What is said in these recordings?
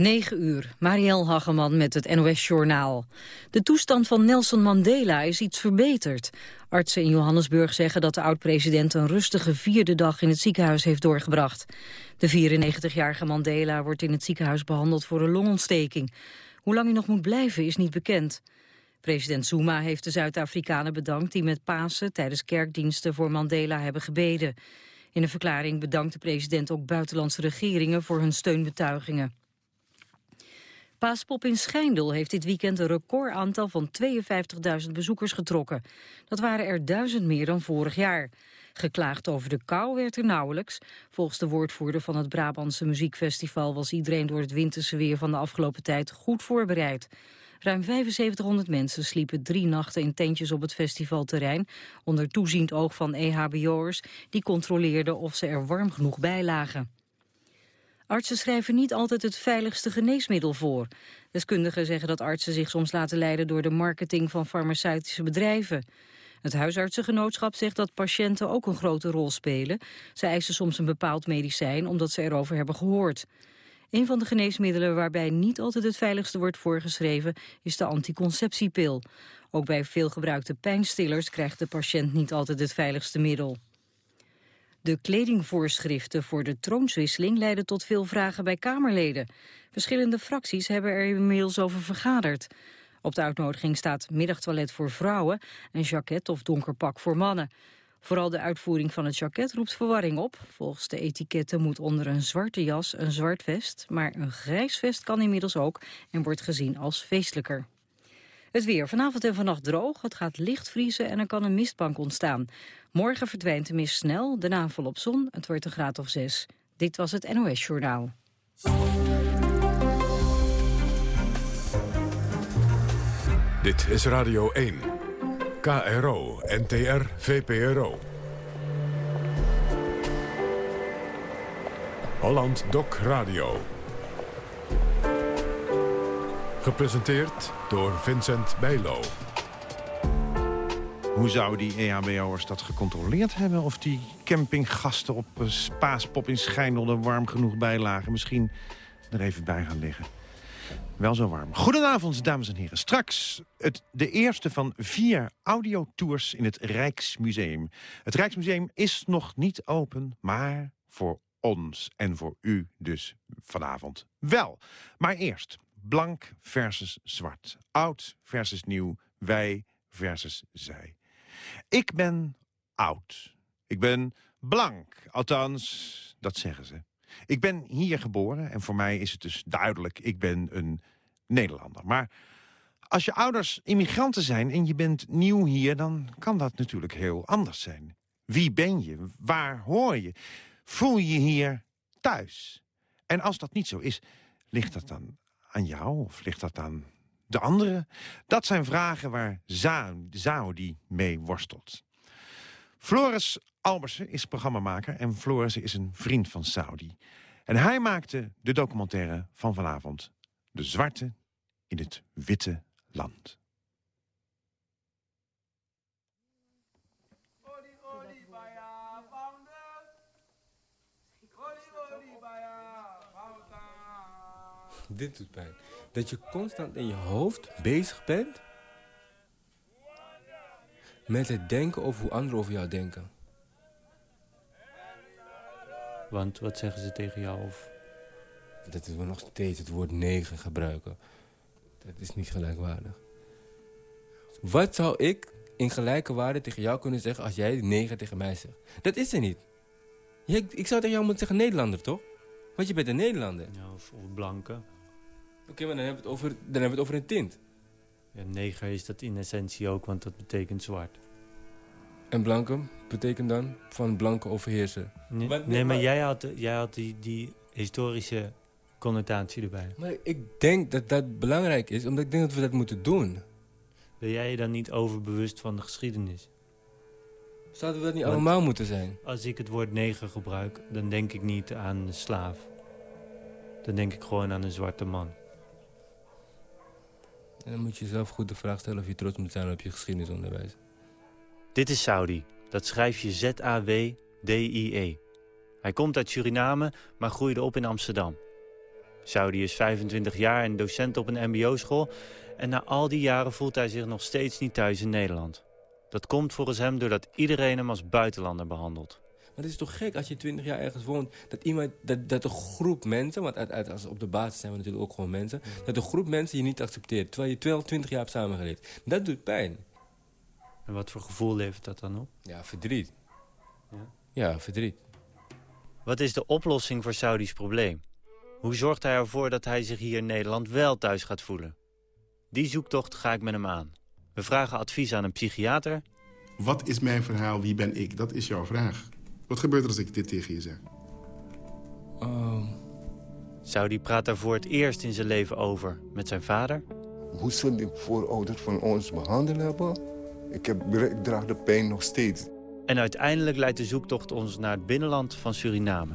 9 uur, Marielle Hageman met het NOS-journaal. De toestand van Nelson Mandela is iets verbeterd. Artsen in Johannesburg zeggen dat de oud-president een rustige vierde dag in het ziekenhuis heeft doorgebracht. De 94-jarige Mandela wordt in het ziekenhuis behandeld voor een longontsteking. Hoe lang hij nog moet blijven is niet bekend. President Zuma heeft de Zuid-Afrikanen bedankt die met Pasen tijdens kerkdiensten voor Mandela hebben gebeden. In een verklaring bedankt de president ook buitenlandse regeringen voor hun steunbetuigingen. Paaspop in Schijndel heeft dit weekend een recordaantal van 52.000 bezoekers getrokken. Dat waren er duizend meer dan vorig jaar. Geklaagd over de kou werd er nauwelijks. Volgens de woordvoerder van het Brabantse Muziekfestival was iedereen door het winterse weer van de afgelopen tijd goed voorbereid. Ruim 7500 mensen sliepen drie nachten in tentjes op het festivalterrein... onder toeziend oog van EHBO'ers die controleerden of ze er warm genoeg bij lagen. Artsen schrijven niet altijd het veiligste geneesmiddel voor. Deskundigen zeggen dat artsen zich soms laten leiden door de marketing van farmaceutische bedrijven. Het huisartsengenootschap zegt dat patiënten ook een grote rol spelen. Ze eisen soms een bepaald medicijn omdat ze erover hebben gehoord. Een van de geneesmiddelen waarbij niet altijd het veiligste wordt voorgeschreven is de anticonceptiepil. Ook bij veelgebruikte pijnstillers krijgt de patiënt niet altijd het veiligste middel. De kledingvoorschriften voor de troonswisseling leiden tot veel vragen bij Kamerleden. Verschillende fracties hebben er inmiddels over vergaderd. Op de uitnodiging staat middagtoilet voor vrouwen en jacket of donker pak voor mannen. Vooral de uitvoering van het jacket roept verwarring op. Volgens de etiketten moet onder een zwarte jas een zwart vest, maar een grijs vest kan inmiddels ook en wordt gezien als feestelijker. Het weer. Vanavond en vannacht droog. Het gaat licht vriezen en er kan een mistbank ontstaan. Morgen verdwijnt de mist snel, daarna volop zon. Het wordt een graad of zes. Dit was het NOS Journaal. Dit is Radio 1. KRO, NTR, VPRO. Holland Doc Radio. Gepresenteerd door Vincent Bijlo. Hoe zouden die EHBO'ers dat gecontroleerd hebben? Of die campinggasten op Spaaspop in Schijndel er warm genoeg bij lagen? Misschien er even bij gaan liggen. Wel zo warm. Goedenavond, dames en heren. Straks het, de eerste van vier audiotours in het Rijksmuseum. Het Rijksmuseum is nog niet open, maar voor ons en voor u dus vanavond wel. Maar eerst blank versus zwart. Oud versus nieuw. Wij versus zij. Ik ben oud. Ik ben blank. Althans, dat zeggen ze. Ik ben hier geboren en voor mij is het dus duidelijk... ik ben een Nederlander. Maar als je ouders immigranten zijn en je bent nieuw hier... dan kan dat natuurlijk heel anders zijn. Wie ben je? Waar hoor je? Voel je hier thuis? En als dat niet zo is, ligt dat dan aan jou of ligt dat aan de anderen? Dat zijn vragen waar Zaudi mee worstelt. Floris Albersen is programmamaker en Floris is een vriend van Saudi. En hij maakte de documentaire van vanavond. De zwarte in het witte land. Dit doet pijn. Dat je constant in je hoofd bezig bent... met het denken over hoe anderen over jou denken. Want wat zeggen ze tegen jou? Of... Dat we nog steeds het woord negen gebruiken. Dat is niet gelijkwaardig. Wat zou ik in gelijke waarde tegen jou kunnen zeggen... als jij negen tegen mij zegt? Dat is er niet. ik zou tegen jou moeten zeggen Nederlander, toch? Want je bent een Nederlander. Ja, of, of blanke. Oké, maar dan hebben, we het over, dan hebben we het over een tint. Ja, neger is dat in essentie ook, want dat betekent zwart. En blanke betekent dan van blanke overheerser? Nee, maar, nee, maar, jij had, jij had die, die historische connotatie erbij. Maar ik denk dat dat belangrijk is, omdat ik denk dat we dat moeten doen. Ben jij je dan niet overbewust van de geschiedenis? Zouden we dat niet allemaal moeten zijn? Als ik het woord neger gebruik, dan denk ik niet aan een slaaf. Dan denk ik gewoon aan een zwarte man. En dan moet je zelf goed de vraag stellen of je trots moet zijn op je geschiedenisonderwijs. Dit is Saudi. Dat schrijf je Z-A-W-D-I-E. Hij komt uit Suriname, maar groeide op in Amsterdam. Saudi is 25 jaar en docent op een mbo-school... en na al die jaren voelt hij zich nog steeds niet thuis in Nederland. Dat komt volgens hem doordat iedereen hem als buitenlander behandelt. Maar het is toch gek als je 20 jaar ergens woont... dat, iemand, dat, dat een groep mensen, want uit, uit, als op de basis zijn we natuurlijk ook gewoon mensen... dat een groep mensen je niet accepteert, terwijl je 12, 20 jaar hebt samengeleefd. Dat doet pijn. En wat voor gevoel levert dat dan op? Ja, verdriet. Ja? Ja, verdriet. Wat is de oplossing voor Saudi's probleem? Hoe zorgt hij ervoor dat hij zich hier in Nederland wel thuis gaat voelen? Die zoektocht ga ik met hem aan. We vragen advies aan een psychiater. Wat is mijn verhaal? Wie ben ik? Dat is jouw vraag. Wat gebeurt er als ik dit tegen je zeg? Um, Saudi praat daar voor het eerst in zijn leven over met zijn vader. Hoe ze de voorouders van ons behandeld hebben? Ik, heb, ik draag de pijn nog steeds. En uiteindelijk leidt de zoektocht ons naar het binnenland van Suriname.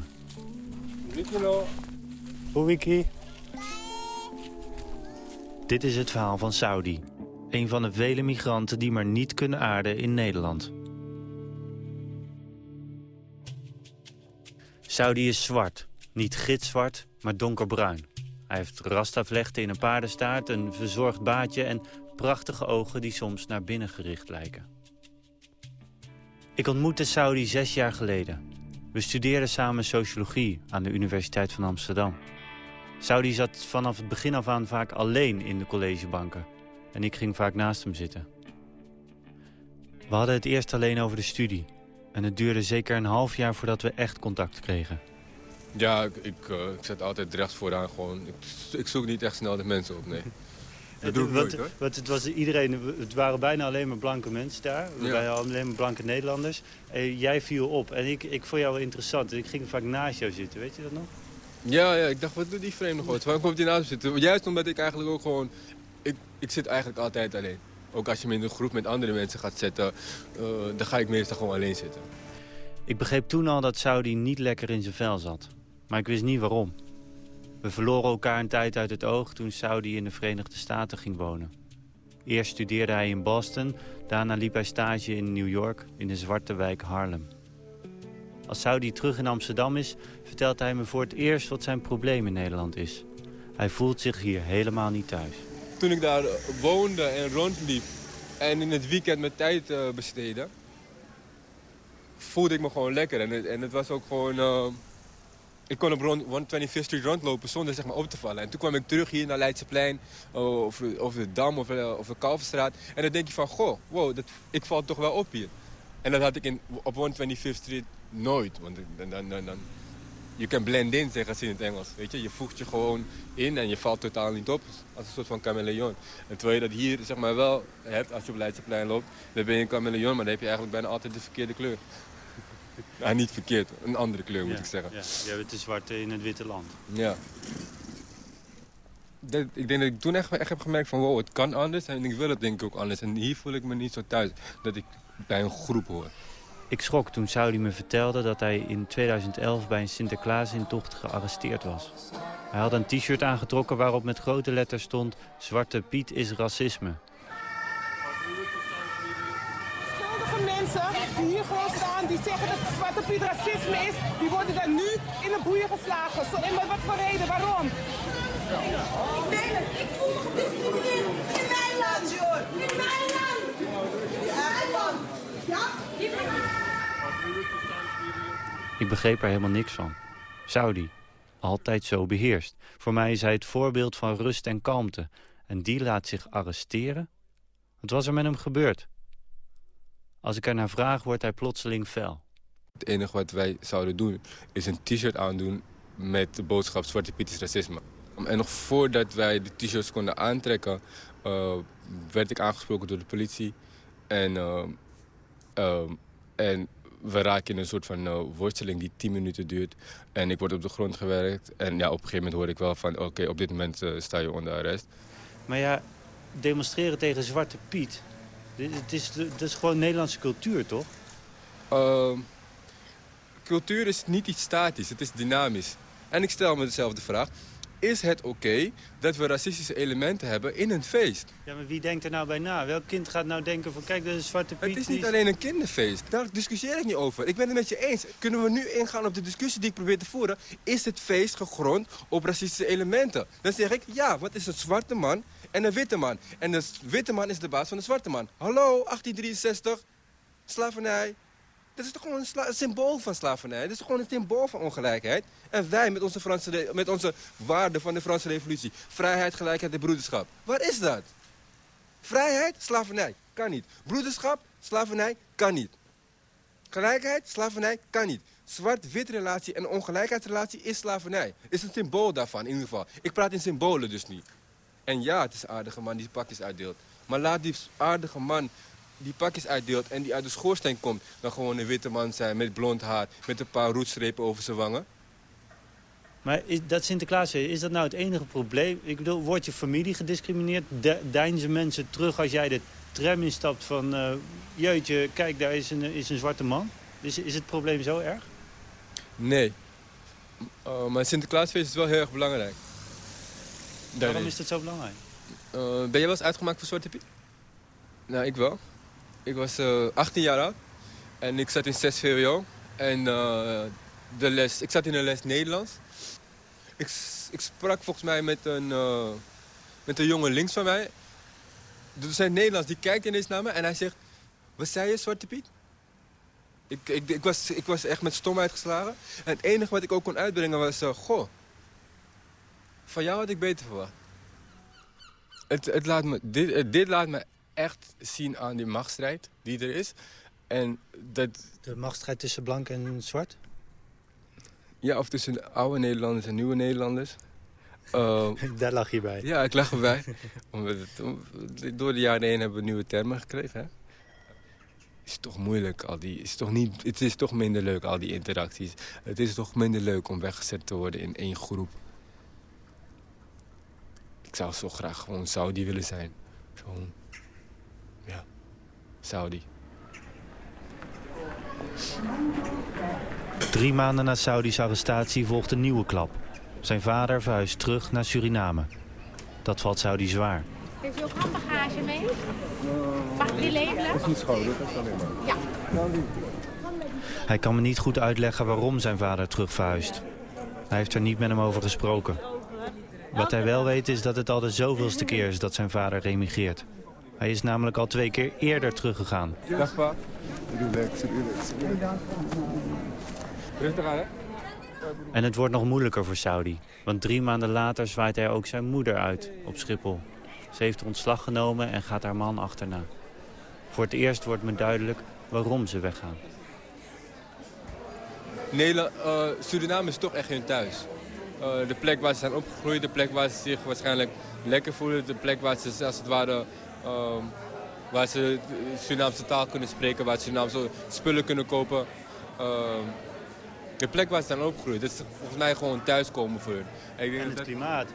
Wiki. Dit is het verhaal van Saudi. Een van de vele migranten die maar niet kunnen aarden in Nederland. Saudi is zwart. Niet gitzwart, maar donkerbruin. Hij heeft rastavlechten in een paardenstaart, een verzorgd baadje... en prachtige ogen die soms naar binnen gericht lijken. Ik ontmoette Saudi zes jaar geleden. We studeerden samen sociologie aan de Universiteit van Amsterdam. Saudi zat vanaf het begin af aan vaak alleen in de collegebanken. En ik ging vaak naast hem zitten. We hadden het eerst alleen over de studie. En het duurde zeker een half jaar voordat we echt contact kregen. Ja, ik, ik, uh, ik zet altijd rechts vooraan gewoon. Ik, ik, zoek niet echt snel de mensen op, nee. Dat doe ik nooit, hoor. wat, het, was iedereen, het waren bijna alleen maar blanke mensen daar. We Ja. waren alleen maar blanke Nederlanders. En jij viel op. En ik, ik vond jou wel interessant. En ik ging vaak naast jou zitten. Weet je dat nog? Ja, ja, ik dacht, wat doet die vreemde god? Waarom komt hij naast me zitten? Juist omdat ik eigenlijk ook gewoon... Ik, ik zit eigenlijk altijd alleen. Ook als je me in een groep met andere mensen gaat zetten... eh, dan ga ik meestal gewoon alleen zitten. Ik begreep toen al dat Saudi niet lekker in zijn vel zat. Maar ik wist niet waarom. We verloren elkaar een tijd uit het oog toen Saudi in de Verenigde Staten ging wonen. Eerst studeerde hij in Boston, daarna liep hij stage in New York in de zwarte wijk Harlem. Als Saudi terug in Amsterdam is, vertelt hij me voor het eerst wat zijn probleem in Nederland is. Hij voelt zich hier helemaal niet thuis. Toen ik daar woonde en rondliep en in het weekend mijn tijd eh, besteedde... voelde ik me gewoon lekker. En het, en het was ook gewoon... eh, ik kon op rond 125th Street rondlopen zonder zeg maar, op te vallen. En toen kwam ik terug hier naar Leidseplein, uh, of, of de Dam of, uh, of de Kalverstraat. En dan denk je van, goh, wow, dat, ik val toch wel op hier. En dat had ik in, op 125th Street nooit. Want dan, dan, dan, je kan blend in, zeggen ze in het Engels. Weet je? je voegt je gewoon in en je valt totaal niet op. Als een soort van chameleon. En terwijl je dat hier zeg maar, wel hebt als je op Leidseplein loopt. Dan ben je een chameleon, maar dan heb je eigenlijk bijna altijd de verkeerde kleur. Ja, niet verkeerd. Een andere kleur, moet ik zeggen. Ja, jij bent de zwarte in het witte land. Ja. Dat, ik denk dat ik toen echt, echt heb gemerkt van wow, het kan anders en ik wil het denk ik ook anders. En hier voel ik me niet zo thuis dat ik bij een groep hoor. Ik schrok toen Saudi me vertelde dat hij in 2011 bij een Sinterklaasintocht gearresteerd was. Hij had een t-shirt aangetrokken waarop met grote letters stond... Zwarte Piet is racisme. Schuldige mensen die hier gewoon staan, die zeggen dat Zwarte Piet racisme is, die worden dan nu in de boeien geslagen. Zo, en wat voor reden? Waarom? Ik het, ik voel me gediscrimineerd in mijn land, joh. In mijn land. In mijn land. Ja? Ik begreep er helemaal niks van. Saudi, altijd zo beheerst. Voor mij is hij het voorbeeld van rust en kalmte. En die laat zich arresteren? Wat was er met hem gebeurd? Als ik er naar vraag, wordt hij plotseling fel. Het enige wat wij zouden doen is een t-shirt aandoen met de boodschap Zwarte Piet is racisme. En nog voordat wij de t-shirts konden aantrekken, uh, werd ik aangesproken door de politie. En, uh, uh, en we raken in een soort van worsteling die 10 minuten duurt. En ik word op de grond gewerkt. En ja, op een gegeven moment hoor ik wel van, oké, okay, op dit moment sta je onder arrest. Maar ja, demonstreren tegen Zwarte Piet, het is, het is gewoon Nederlandse cultuur, toch? Uh, cultuur is niet iets statisch, het is dynamisch. En ik stel me dezelfde vraag. Is het oké dat we racistische elementen hebben in een feest? Ja, maar wie denkt er nou bij na? Welk kind gaat nou denken van, kijk, dat is Zwarte Piet. Het is niet alleen een kinderfeest. Daar discussieer ik niet over. Ik ben het met je eens. Kunnen we nu ingaan op de discussie die ik probeer te voeren? Is het feest gegrond op racistische elementen? Dan zeg ik, ja, wat is een zwarte man en een witte man? En de witte man is de baas van de zwarte man. Hallo, 1863, slavernij. Dat is toch gewoon een, symbool van slavernij? Dat is toch gewoon een symbool van ongelijkheid? En wij met onze, Franse, met onze waarden van de Franse revolutie. Vrijheid, gelijkheid en broederschap. Waar is dat? Vrijheid, slavernij, kan niet. Broederschap, slavernij, kan niet. Gelijkheid, slavernij, kan niet. Zwart-wit relatie en ongelijkheidsrelatie is slavernij. Is een symbool daarvan, in ieder geval. Ik praat in symbolen dus niet. En ja, het is een aardige man die pakjes uitdeelt. Maar laat die aardige man die pakjes uitdeelt en die uit de schoorsteen komt... dan gewoon een witte man zijn met blond haar, met een paar roetstrepen over zijn wangen. Maar is, dat Sinterklaasfeest, is dat nou het enige probleem? Ik bedoel, wordt je familie gediscrimineerd? De, deinzen mensen terug als jij de tram instapt van... eh, jeetje, kijk, daar is een, is een zwarte man? Is, is het probleem zo erg? Nee. Uh, maar Sinterklaasfeest is wel heel erg belangrijk. Waarom is dat zo belangrijk? Uh, ben je wel eens uitgemaakt voor Zwarte Piet? Nou, ik wel. Ik was uh, 18 jaar oud en ik zat in 6 VWO. En uh, de les, ik zat in een les Nederlands. Ik, ik sprak volgens mij met een, uh, met een jongen links van mij. De docent Nederlands die kijkt ineens naar me en hij zegt... Wat zei je, Zwarte Piet? Ik, ik, ik, was, ik was echt met stomheid geslagen. En het enige wat ik ook kon uitbrengen was... Goh, van jou had ik beter verwacht. Het, het laat me, dit, dit laat me echt zien aan die machtsstrijd die er is. En dat... De machtsstrijd tussen blank en zwart? Ja, of tussen oude Nederlanders en nieuwe Nederlanders. Uh, Daar lag je bij. Ja, ik lag erbij. Omdat het, door de jaren heen hebben we nieuwe termen gekregen. Hè? is toch moeilijk, al die, is toch niet, het is toch minder leuk, al die interacties. Het is toch minder leuk om weggezet te worden in één groep. Ik zou zo graag gewoon Saudi willen zijn. Saudi. Drie maanden na Saudi's arrestatie volgt een nieuwe klap. Zijn vader verhuist terug naar Suriname. Dat valt Saudi zwaar. Heeft u ook handbagage mee? Mag ik die labelen? Dat is niet schoon, dat is alleen maar. Ja. Hij kan me niet goed uitleggen waarom zijn vader terug verhuist. Hij heeft er niet met hem over gesproken. Wat hij wel weet is dat het al de zoveelste keer is dat zijn vader remigreert. Hij is namelijk al twee keer eerder teruggegaan. Dag pa. Relax, relax, relax. Rustig aan, hè? En het wordt nog moeilijker voor Saudi. Want drie maanden later zwaait hij ook zijn moeder uit op Schiphol. Ze heeft ontslag genomen en gaat haar man achterna. Voor het eerst wordt me duidelijk waarom ze weggaan. Nederland, uh, Suriname is toch echt hun thuis. Uh, de plek waar ze zijn opgegroeid, de plek waar ze zich waarschijnlijk lekker voelen. De plek waar ze als het ware uh, waar ze Surinaamse taal kunnen spreken, waar ze Surinaamse spullen kunnen kopen. de plek waar ze zijn opgegroeid, dat is volgens mij gewoon thuiskomen voor hun. En, ik denk en het dat... klimaat.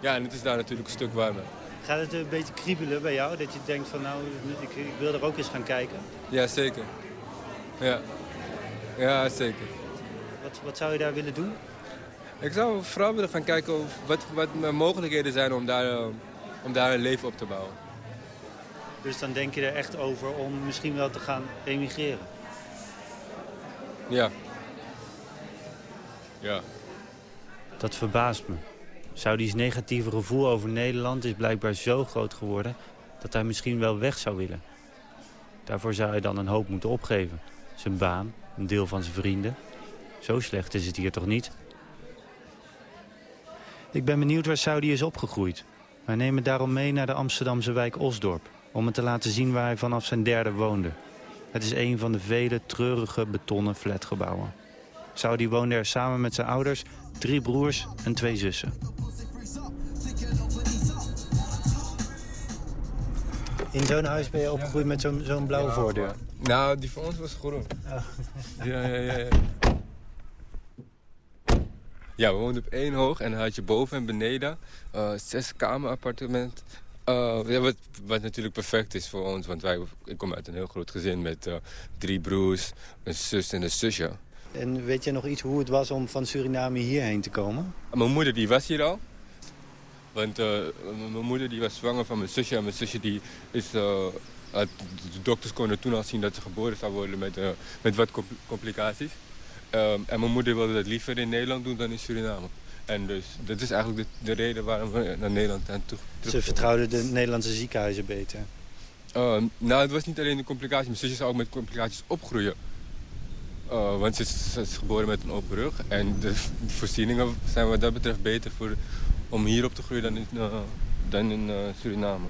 Ja, en het is daar natuurlijk een stuk warmer. Gaat het een beetje kriebelen bij jou? Dat je denkt van nou, ik, ik wil er ook eens gaan kijken? Ja, zeker. Ja, ja zeker. Wat, wat zou je daar willen doen? Ik zou vooral willen gaan kijken of wat, wat mogelijkheden zijn om daar, uh, om daar een leven op te bouwen. Dus dan denk je er echt over om misschien wel te gaan emigreren? Ja. Ja. Dat verbaast me. Saudi's negatieve gevoel over Nederland is blijkbaar zo groot geworden... dat hij misschien wel weg zou willen. Daarvoor zou hij dan een hoop moeten opgeven. Zijn baan, een deel van zijn vrienden. Zo slecht is het hier toch niet? Ik ben benieuwd waar Saudi is opgegroeid. Wij nemen daarom mee naar de Amsterdamse wijk Osdorp... om hem te laten zien waar hij vanaf zijn derde woonde. Het is een van de vele treurige betonnen flatgebouwen. Saudi woonde er samen met zijn ouders, drie broers en twee zussen. In zo'n huis ben je opgegroeid met zo'n zo'n blauwe ja, voordeur? Nou, die van ons was groen. Oh. Ja, ja, ja, ja. Ja, we woonden op één hoog en dan had je boven en beneden uh, zes kamer appartement. Uh, ja, wat, wat natuurlijk perfect is voor ons, want wij, ik kom uit een heel groot gezin met uh, drie broers, een zus en een zusje. En weet je nog iets hoe het was om van Suriname hierheen te komen? Mijn moeder die was hier al. Want eh, mijn moeder die was zwanger van mijn zusje. En mijn zusje die is... eh, de dokters konden toen al zien dat ze geboren zou worden met, eh, met wat compl- complicaties. Ehm, en mijn moeder wilde dat liever in Nederland doen dan in Suriname. En dus dat is eigenlijk de, de reden waarom we naar Nederland zijn toe, terug Ze vertrouwden de Nederlandse ziekenhuizen beter. Ehm, nou, het was niet alleen de complicaties. Mijn zusje zou ook met complicaties opgroeien. Eh, want ze is, ze is geboren met een open rug. En de voorzieningen zijn wat dat betreft beter voor, om hier op te groeien dan in, eh, dan in eh, Suriname.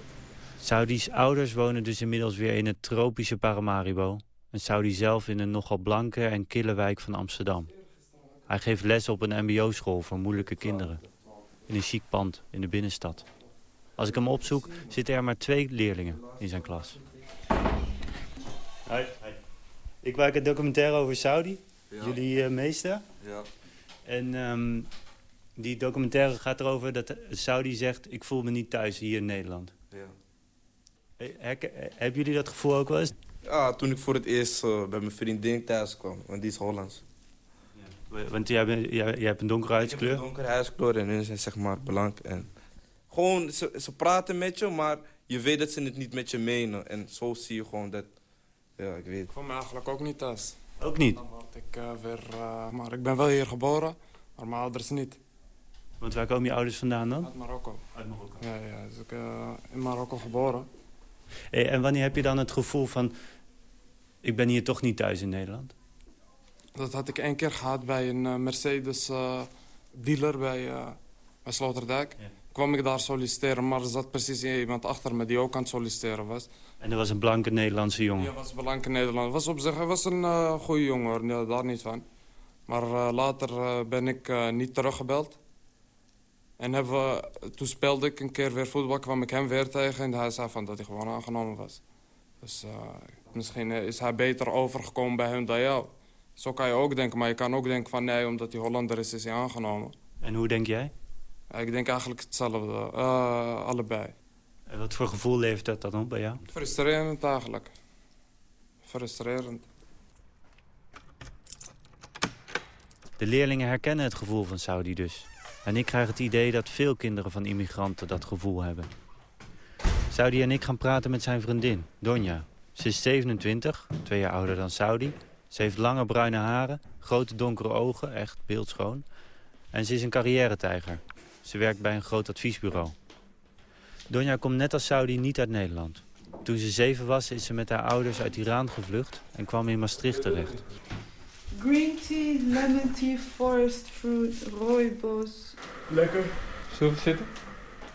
Saudi's ouders wonen dus inmiddels weer in het tropische Paramaribo. En Saudi zelf in een nogal blanke en kille wijk van Amsterdam. Hij geeft les op een mbo-school voor moeilijke kinderen. In een chic pand in de binnenstad. Als ik hem opzoek, zitten er maar twee leerlingen in zijn klas. Hoi. Ik maak een documentaire over Saudi. Ja. Jullie eh, meester. Ja. En ehm, die documentaire gaat erover dat Saudi zegt... ik voel me niet thuis hier in Nederland. Ja. Eh, eh, hebben jullie dat gevoel ook wel eens? Ja, toen ik voor het eerst bij mijn vriendin thuis kwam, want die is Hollands. Want jij, bent, jij, jij hebt een donkere Ik huidskleur. heb een donkere huidskleur en hun zijn zeg maar blank. En gewoon, ze, ze praten met je, maar je weet dat ze het niet met je menen. En zo zie je gewoon dat, ja, ik weet Ik voel me eigenlijk ook niet thuis. Ook niet? Dan word ik eh, weer, eh, maar ik ben wel hier geboren, maar mijn ouders niet. Want waar komen je ouders vandaan dan? Uit Marokko. Uit Marokko. Ja, ja, dus ik eh, in Marokko geboren. Eh, en wanneer heb je dan het gevoel van... ik ben hier toch niet thuis in Nederland? Dat had ik één keer gehad bij een eh, Mercedes eh, dealer bij, eh, bij Sloterdijk. Kwam ik daar solliciteren, maar er zat precies iemand achter me die ook aan het solliciteren was. En er was een blanke Nederlandse jongen. Hij was belangrijk in Nederland. Was op zich, hij was een eh goede jongen. Nee, daar niet van. Maar later ben ik niet teruggebeld. En hebben we, toen speelde ik een keer weer voetbal, kwam ik hem weer tegen... en hij zei van dat hij gewoon aangenomen was. Dus misschien is hij beter overgekomen bij hun dan jou. Zo kan je ook denken, maar je kan ook denken van... nee, omdat hij Hollander is, is hij aangenomen. En hoe denk jij? Ik denk eigenlijk hetzelfde, eh, allebei. En wat voor gevoel levert dat dan op bij jou? Frustrerend eigenlijk. Frustrerend. De leerlingen herkennen het gevoel van Saudi dus. En ik krijg het idee dat veel kinderen van immigranten dat gevoel hebben. Saudi en ik gaan praten met zijn vriendin, Donja. Ze is 27, twee jaar ouder dan Saudi. Ze heeft lange bruine haren, grote donkere ogen, echt beeldschoon. En ze is een carrière-tijger. Ze werkt bij een groot adviesbureau. Donja komt net als Saudi niet uit Nederland. Toen ze zeven was, is ze met haar ouders uit Iran gevlucht en kwam in Maastricht terecht. Green tea, lemon tea, forest fruit, rooibos. Lekker. Zullen we zitten?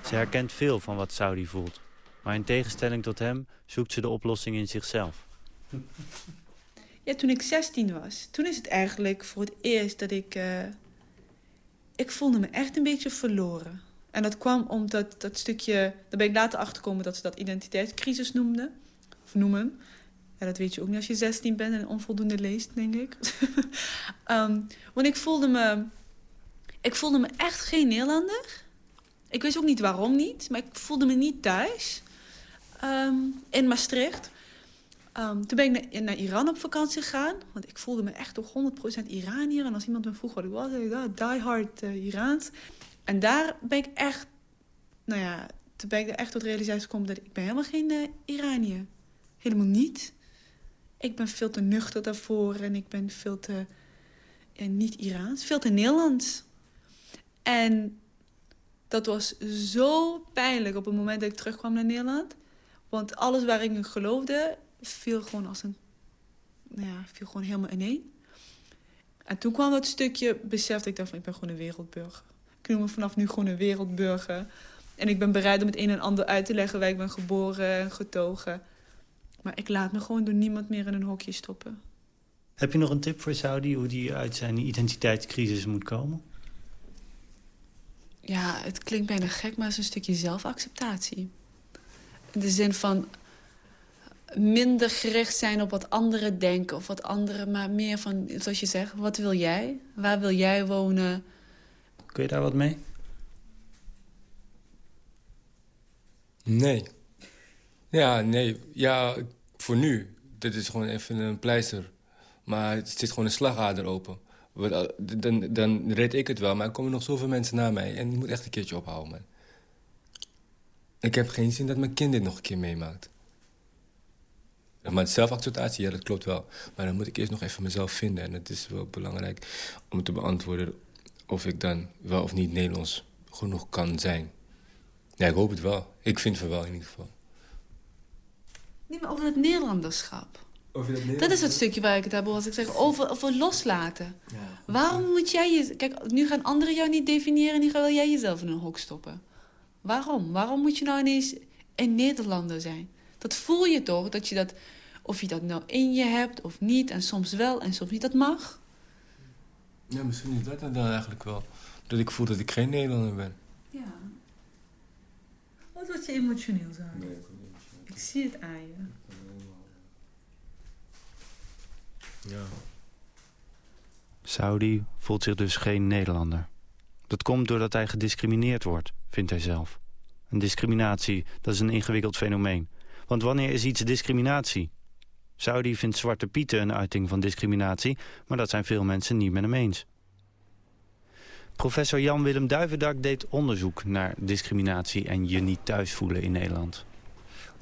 Ze herkent veel van wat Saudi voelt. Maar in tegenstelling tot hem zoekt ze de oplossing in zichzelf. Ja, toen ik 16 was, toen is het eigenlijk voor het eerst dat ik... eh, ik voelde me echt een beetje verloren. En dat kwam omdat dat stukje... Daar ben ik later achtergekomen dat ze dat identiteitscrisis noemden. Of noemen. Ja, dat weet je ook niet als je 16 bent en onvoldoende leest, denk ik. Ehm, want ik voelde me... Ik voelde me echt geen Nederlander. Ik wist ook niet waarom niet, maar ik voelde me niet thuis. Ehm, in Maastricht. Ehm, toen ben ik naar, Iran op vakantie gegaan. Want ik voelde me echt toch 100% Iranier. En als iemand me vroeg wat ik was, zei ik, ja, die hard eh, Iraans. En daar ben ik echt... Nou ja, toen ben ik er echt tot realisatie gekomen... dat ik ben helemaal geen eh, Iranier. Helemaal niet. Ik ben veel te nuchter daarvoor. En ik ben veel te... Ja, niet Iraans. Veel te Nederlands. En dat was zo pijnlijk op het moment dat ik terugkwam naar Nederland. Want alles waar ik in geloofde, viel gewoon als een... Nou ja, viel gewoon helemaal ineen. En toen kwam dat stukje besef dat ik dacht van, ik ben gewoon een wereldburger. Ik noem me vanaf nu gewoon een wereldburger. En ik ben bereid om het een en ander uit te leggen waar ik ben geboren en getogen. Maar ik laat me gewoon door niemand meer in een hokje stoppen. Heb je nog een tip voor Saudi hoe die uit zijn identiteitscrisis moet komen? Ja, het klinkt bijna gek, maar het is een stukje zelfacceptatie. In de zin van minder gericht zijn op wat anderen denken of wat anderen, maar meer van, zoals je zegt, wat wil jij? Waar wil jij wonen? Kun je daar wat mee? Nee. Ja, nee. Ja, voor nu. Dit is gewoon even een pleister. Maar het zit gewoon een slagader open. Wat- Dan, dan red ik het wel, maar er komen nog zoveel mensen na mij. En ik moet echt een keertje ophouden, man. Ik heb geen zin dat mijn kind dit nog een keer meemaakt. Maar zelfacceptatie, ja, dat klopt wel. Maar dan moet ik eerst nog even mezelf vinden. En het is wel belangrijk om te beantwoorden of ik dan wel of niet Nederlands genoeg kan zijn. Ja, ik hoop het wel. Ik vind het wel in ieder geval. Nee, maar over het Nederlanderschap. Over dat, Dat is het stukje waar ik het heb over. Als ik zeg over, over loslaten. Waarom moet jij je... Kijk, nu gaan anderen jou niet definiëren... nu wil jij jezelf in een hok stoppen. Waarom? Waarom moet je nou ineens een Nederlander zijn? Dat voel je toch, dat je dat... Of je dat nou in je hebt of niet. En soms wel en soms niet. Dat mag. Ja, misschien is dat het dan eigenlijk wel. Dat ik voel dat ik geen Nederlander ben. Ja. Wat word je emotioneel zijn? Nee, Ik zie het aan je. Ja. Saudi voelt zich dus geen Nederlander. Dat komt doordat hij gediscrimineerd wordt, vindt hij zelf. En discriminatie, dat is een ingewikkeld fenomeen. Want wanneer is iets discriminatie? Saudi vindt Zwarte Pieten een uiting van discriminatie... maar dat zijn veel mensen niet met hem eens. Professor Jan-Willem Duivendak deed onderzoek naar discriminatie... en je niet thuis voelen in Nederland.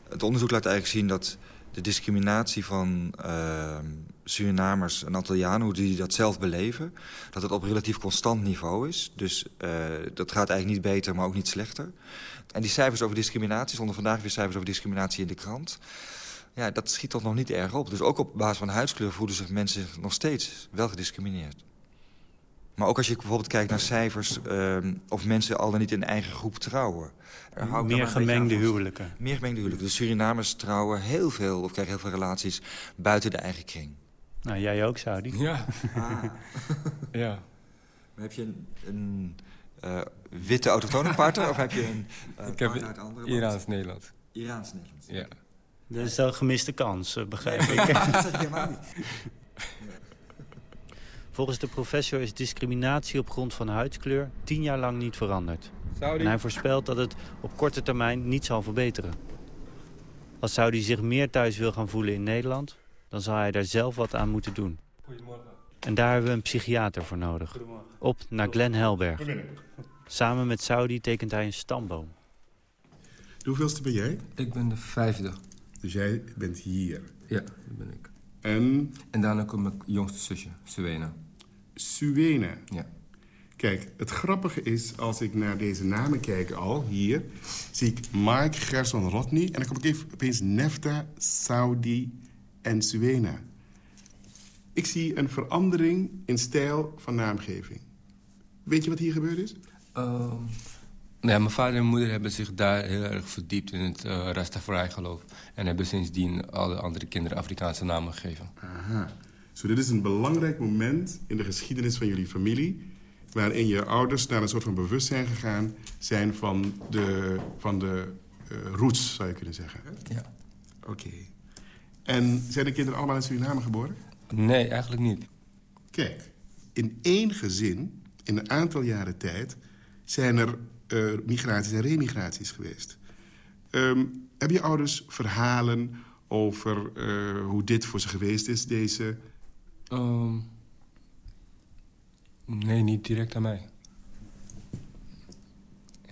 Het onderzoek laat eigenlijk zien dat de discriminatie van uh, Surinamers en Antillianen... hoe die dat zelf beleven, dat het op relatief constant niveau is. Dus uh, dat gaat eigenlijk niet beter, maar ook niet slechter. En die cijfers over discriminatie, stonden vandaag weer cijfers over discriminatie in de krant... Ja, dat schiet toch nog niet erg op. Dus ook op basis van huidskleur voelen zich mensen nog steeds wel gediscrimineerd. Maar ook als je bijvoorbeeld kijkt naar cijfers... Uh, of mensen al dan niet in eigen groep trouwen. Er Meer gemengde huwelijken. Meer gemengde huwelijken. De Surinamers trouwen heel veel, of krijgen heel veel relaties... buiten de eigen kring. Nou, jij ook, Saudi. Ja. Ah. ja. Maar heb je een, een uh, witte autochtone partner... of heb je een uh, Ik heb partner uit een andere Iraans-Nederland. Iraans-Nederland. Ja. Dat is wel een gemiste kans, eh, begrijp ik. dat is helemaal niet. Volgens de professor is discriminatie op grond van huidskleur tien jaar lang niet veranderd. En hij voorspelt dat het op korte termijn niet zal verbeteren. Als Saudi zich meer thuis wil gaan voelen in Nederland, dan zal hij daar zelf wat aan moeten doen. En daar hebben we een psychiater voor nodig. Op naar Glenn Helberg. Samen met Saudi tekent hij een stamboom. De hoeveelste ben jij? Ik ben de vijfde. Dus jij bent hier. Ja, dat ben ik. En? En daarna komt mijn jongste zusje, Suena. Suena. Ja. Kijk, het grappige is, als ik naar deze namen kijk al, hier... zie ik Mike Gerson Rodney en dan kom ik even opeens Nefta, Saudi en Suena. Ik zie een verandering in stijl van naamgeving. Weet je wat hier gebeurd is? Uh, nee, mijn vader en moeder hebben zich daar heel erg verdiept in het uh, Rastafari-geloof. En hebben sindsdien alle andere kinderen Afrikaanse namen gegeven. Aha. Zo, dit is een belangrijk moment in de geschiedenis van jullie familie... waarin je ouders naar een soort van bewustzijn gegaan zijn van de, van de uh, roots, zou je kunnen zeggen. Ja. Oké. Okay. En zijn de kinderen allemaal in Suriname geboren? Nee, eigenlijk niet. Kijk, in één gezin, in een aantal jaren tijd... zijn er uh, migraties en remigraties geweest. Um, hebben je ouders verhalen over uh, hoe dit voor ze geweest is, deze... Um, nee, niet direct aan mij.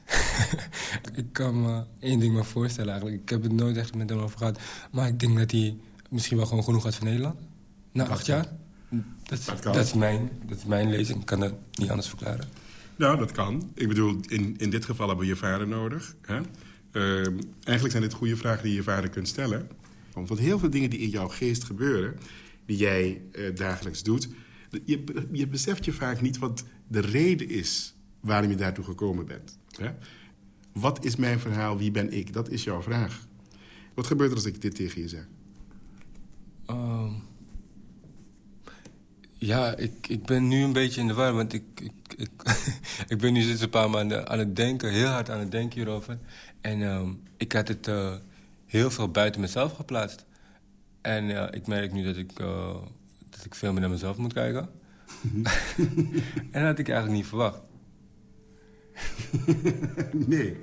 ik kan me één ding me voorstellen eigenlijk. Ik heb het nooit echt met hem over gehad. Maar ik denk dat hij misschien wel gewoon genoeg had van Nederland. Na acht jaar. Dat, dat, dat, is mijn, dat is mijn lezing. Ik kan dat niet anders verklaren. Nou, dat kan. Ik bedoel, in, in dit geval hebben we je vader nodig. Hè? Uh, eigenlijk zijn dit goede vragen die je vader kunt stellen. Want heel veel dingen die in jouw geest gebeuren... die jij uh, dagelijks doet... Je, je beseft je vaak niet wat de reden is... waarom je daartoe gekomen bent. Hè? Wat is mijn verhaal? Wie ben ik? Dat is jouw vraag. Wat gebeurt er als ik dit tegen je zeg? Um, ja, ik, ik ben nu een beetje in de war. Want ik, ik, ik ben nu sinds een paar maanden aan het denken. Heel hard aan het denken hierover. En um, ik had het uh, heel veel buiten mezelf geplaatst. En uh, ik merk nu dat ik, uh, dat ik veel meer naar mezelf moet kijken. en dat had ik eigenlijk niet verwacht. nee.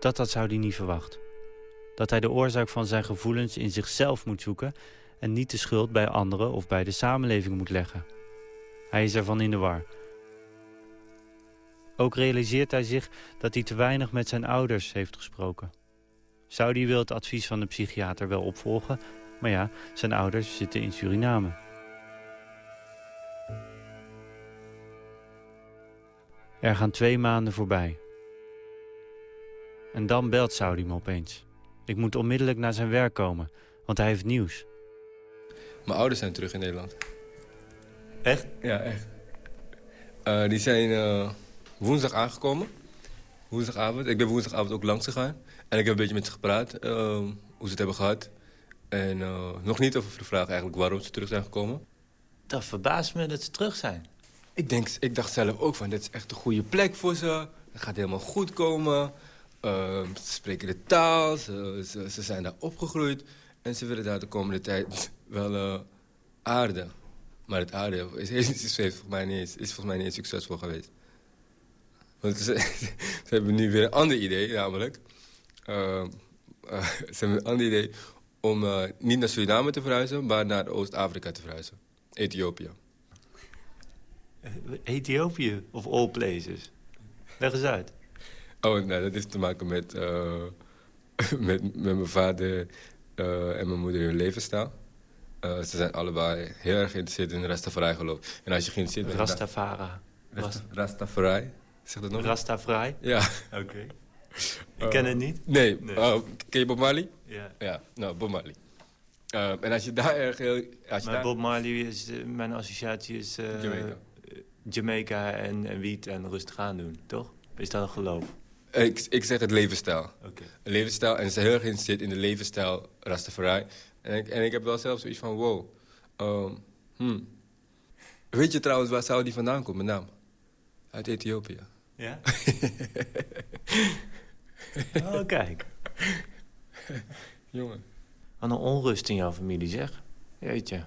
Dat, dat zou hij niet verwacht. Dat hij de oorzaak van zijn gevoelens in zichzelf moet zoeken... en niet de schuld bij anderen of bij de samenleving moet leggen. Hij is ervan in de war. Ook realiseert hij zich dat hij te weinig met zijn ouders heeft gesproken. Saudi wil het advies van de psychiater wel opvolgen... maar ja, zijn ouders zitten in Suriname. Er gaan twee maanden voorbij. En dan belt Saudi me opeens. Ik moet onmiddellijk naar zijn werk komen, want hij heeft nieuws. Mijn ouders zijn terug in Nederland. Echt? Ja, echt. Uh, die zijn uh, woensdag aangekomen. Woensdagavond. Ik ben woensdagavond ook langs gegaan. En ik heb een beetje met ze gepraat, uh, hoe ze het hebben gehad. En nog niet over de vraag eigenlijk waarom ze terug zijn gekomen. Dat verbaast me dat ze terug zijn. Ik, denk, ik dacht zelf ook van, dit is echt een goede plek voor ze. Het gaat helemaal goed komen. Ze spreken de taal, ze, ze, ze, zijn daar opgegroeid. En ze willen daar de komende tijd wel uh, aarden. Maar het aarde is, is, is, volgens mij niet, is volgens mij niet succesvol geweest. Want ze, ze, hebben nu weer een ander idee, namelijk. Uh, ze hebben een ander idee om niet naar Suriname te verhuizen... maar naar Oost-Afrika te verhuizen. Ethiopië. Ethiopië of all places? Leg eens uit. Oh, nou, dat heeft te maken met, uh, met, met mijn vader uh, en mijn moeder hun levensstijl. Uh, ze zijn allebei heel erg geïnteresseerd in Rastafari geloof. En als je geïnteresseerd bent... Rastafara. Rasta, Rastafari. Zeg dat nog? Rastafari? Ja. Oké. Okay. Ik ken het niet? Nee. nee. Oh, ken je Bob Marley? Ja. Ja, nou, Bob Marley. Uh, en als je daar erg heel... Als maar daar... Bob Marley is... mijn associatie is... Jamaica. Jamaica en, en wiet en rustig aan doen, toch? Is dat een geloof? Ik, ik zeg het levensstijl. Okay. Een levensstijl. En ze zijn heel erg geïnteresseerd in de levensstijl Rastafari. En ik, en ik heb wel zelf zoiets van, wow. Um, hmm. Weet je trouwens waar Saudi vandaan komt, met naam? Uit Ethiopië. Ja? oh, kijk. Jongen. Wat een onrust in jouw familie, zeg. Jeetje.